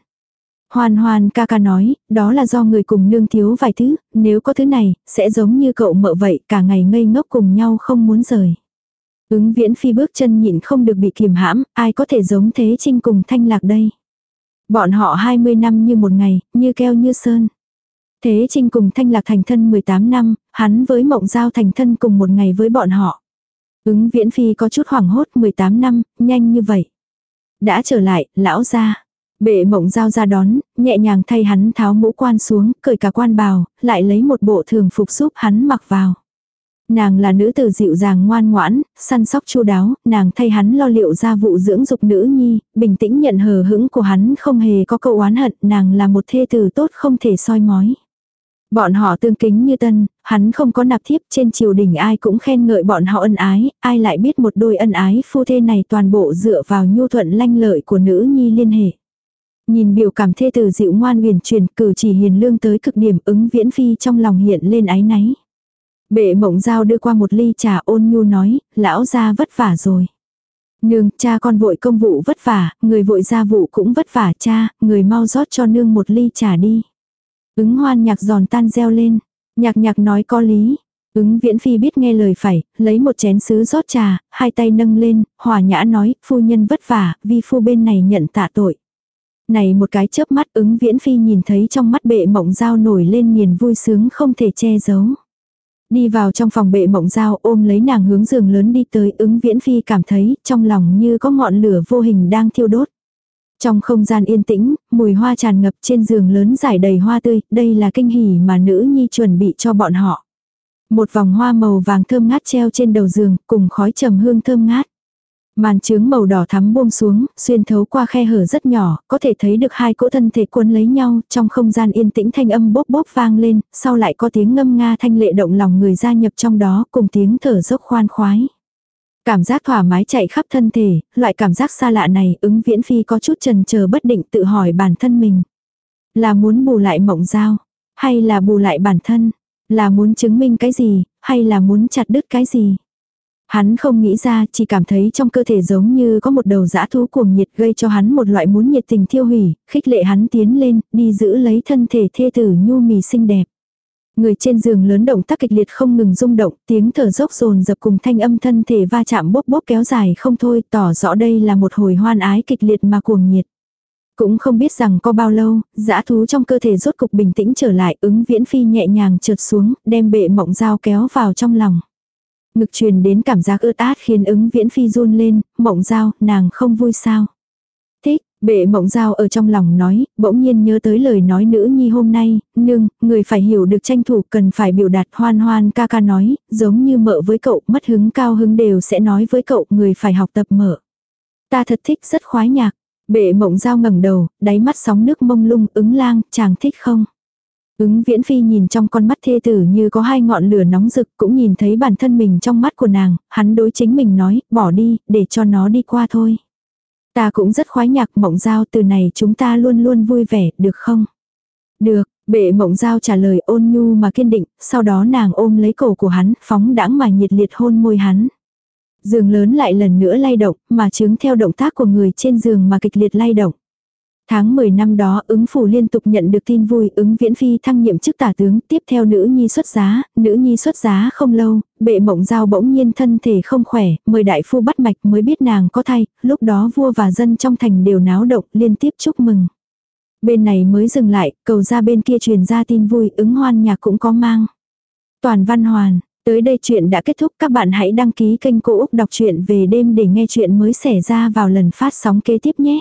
Hoan hoan ca ca nói, đó là do người cùng nương thiếu vài thứ, nếu có thứ này, sẽ giống như cậu mợ vậy, cả ngày ngây ngốc cùng nhau không muốn rời. Ứng viễn phi bước chân nhịn không được bị kiềm hãm, ai có thể giống thế trinh cùng thanh lạc đây. Bọn họ 20 năm như một ngày, như keo như sơn. Thế Trinh cùng Thanh Lạc thành thân 18 năm, hắn với Mộng Giao thành thân cùng một ngày với bọn họ. Ứng viễn phi có chút hoảng hốt 18 năm, nhanh như vậy. Đã trở lại, lão ra. Bệ mộng giao ra đón, nhẹ nhàng thay hắn tháo mũ quan xuống, cởi cả quan bào, lại lấy một bộ thường phục giúp hắn mặc vào. Nàng là nữ tử dịu dàng ngoan ngoãn, săn sóc chu đáo, nàng thay hắn lo liệu ra vụ dưỡng dục nữ nhi, bình tĩnh nhận hờ hững của hắn không hề có câu oán hận, nàng là một thê tử tốt không thể soi mói. Bọn họ tương kính như tân, hắn không có nạp thiếp trên triều đình ai cũng khen ngợi bọn họ ân ái, ai lại biết một đôi ân ái phu thê này toàn bộ dựa vào nhu thuận lanh lợi của nữ nhi liên hệ. Nhìn biểu cảm thê tử dịu ngoan huyền truyền cử chỉ hiền lương tới cực điểm ứng viễn phi trong lòng hiện lên ái náy. Bệ mộng giao đưa qua một ly trà ôn nhu nói, lão gia vất vả rồi. Nương, cha con vội công vụ vất vả, người vội gia vụ cũng vất vả cha, người mau rót cho nương một ly trà đi. Ứng hoan nhạc giòn tan reo lên, nhạc nhạc nói có lý. Ứng viễn phi biết nghe lời phải, lấy một chén sứ rót trà, hai tay nâng lên, hòa nhã nói, phu nhân vất vả, vi phu bên này nhận tạ tội. Này một cái chớp mắt ứng viễn phi nhìn thấy trong mắt bệ mộng dao nổi lên niềm vui sướng không thể che giấu. Đi vào trong phòng bệ mộng dao ôm lấy nàng hướng giường lớn đi tới ứng viễn phi cảm thấy trong lòng như có ngọn lửa vô hình đang thiêu đốt. Trong không gian yên tĩnh, mùi hoa tràn ngập trên giường lớn rải đầy hoa tươi, đây là kinh hỉ mà nữ nhi chuẩn bị cho bọn họ. Một vòng hoa màu vàng thơm ngát treo trên đầu giường, cùng khói trầm hương thơm ngát. Màn trướng màu đỏ thắm buông xuống, xuyên thấu qua khe hở rất nhỏ, có thể thấy được hai cỗ thân thể cuốn lấy nhau, trong không gian yên tĩnh thanh âm bốp bốp vang lên, sau lại có tiếng ngâm nga thanh lệ động lòng người gia nhập trong đó, cùng tiếng thở dốc khoan khoái. Cảm giác thoải mái chạy khắp thân thể, loại cảm giác xa lạ này ứng viễn phi có chút trần chờ bất định tự hỏi bản thân mình. Là muốn bù lại mộng giao, hay là bù lại bản thân, là muốn chứng minh cái gì, hay là muốn chặt đứt cái gì. Hắn không nghĩ ra, chỉ cảm thấy trong cơ thể giống như có một đầu dã thú cuồng nhiệt gây cho hắn một loại muốn nhiệt tình thiêu hủy, khích lệ hắn tiến lên, đi giữ lấy thân thể thê tử nhu mì xinh đẹp. Người trên giường lớn động tác kịch liệt không ngừng rung động, tiếng thở dốc rồn dập cùng thanh âm thân thể va chạm bốp bốp kéo dài không thôi, tỏ rõ đây là một hồi hoan ái kịch liệt mà cuồng nhiệt. Cũng không biết rằng có bao lâu, dã thú trong cơ thể rốt cục bình tĩnh trở lại, ứng viễn phi nhẹ nhàng trượt xuống, đem bệ mộng dao kéo vào trong lòng. Ngực truyền đến cảm giác ướt át khiến ứng viễn phi run lên, mộng giao nàng không vui sao. Thích, bệ mộng giao ở trong lòng nói, bỗng nhiên nhớ tới lời nói nữ nhi hôm nay, nương, người phải hiểu được tranh thủ cần phải biểu đạt hoan hoan ca ca nói, giống như mợ với cậu, mất hứng cao hứng đều sẽ nói với cậu, người phải học tập mở. Ta thật thích rất khoái nhạc. Bệ mộng giao ngẩng đầu, đáy mắt sóng nước mông lung, ứng lang, chàng thích không? Ứng viễn phi nhìn trong con mắt thê tử như có hai ngọn lửa nóng rực cũng nhìn thấy bản thân mình trong mắt của nàng, hắn đối chính mình nói, bỏ đi, để cho nó đi qua thôi. Ta cũng rất khoái nhạc mộng giao từ này chúng ta luôn luôn vui vẻ, được không? Được, bệ mộng giao trả lời ôn nhu mà kiên định, sau đó nàng ôm lấy cổ của hắn, phóng đãng mà nhiệt liệt hôn môi hắn. Giường lớn lại lần nữa lay động, mà chứng theo động tác của người trên giường mà kịch liệt lay động. Tháng 10 năm đó ứng phủ liên tục nhận được tin vui ứng viễn phi thăng nhiệm chức tả tướng tiếp theo nữ nhi xuất giá, nữ nhi xuất giá không lâu, bệ mộng giao bỗng nhiên thân thể không khỏe, mời đại phu bắt mạch mới biết nàng có thai, lúc đó vua và dân trong thành đều náo động liên tiếp chúc mừng. Bên này mới dừng lại, cầu ra bên kia truyền ra tin vui ứng hoan nhạc cũng có mang. Toàn văn hoàn, tới đây chuyện đã kết thúc các bạn hãy đăng ký kênh Cô Úc Đọc truyện về đêm để nghe chuyện mới xảy ra vào lần phát sóng kế tiếp nhé.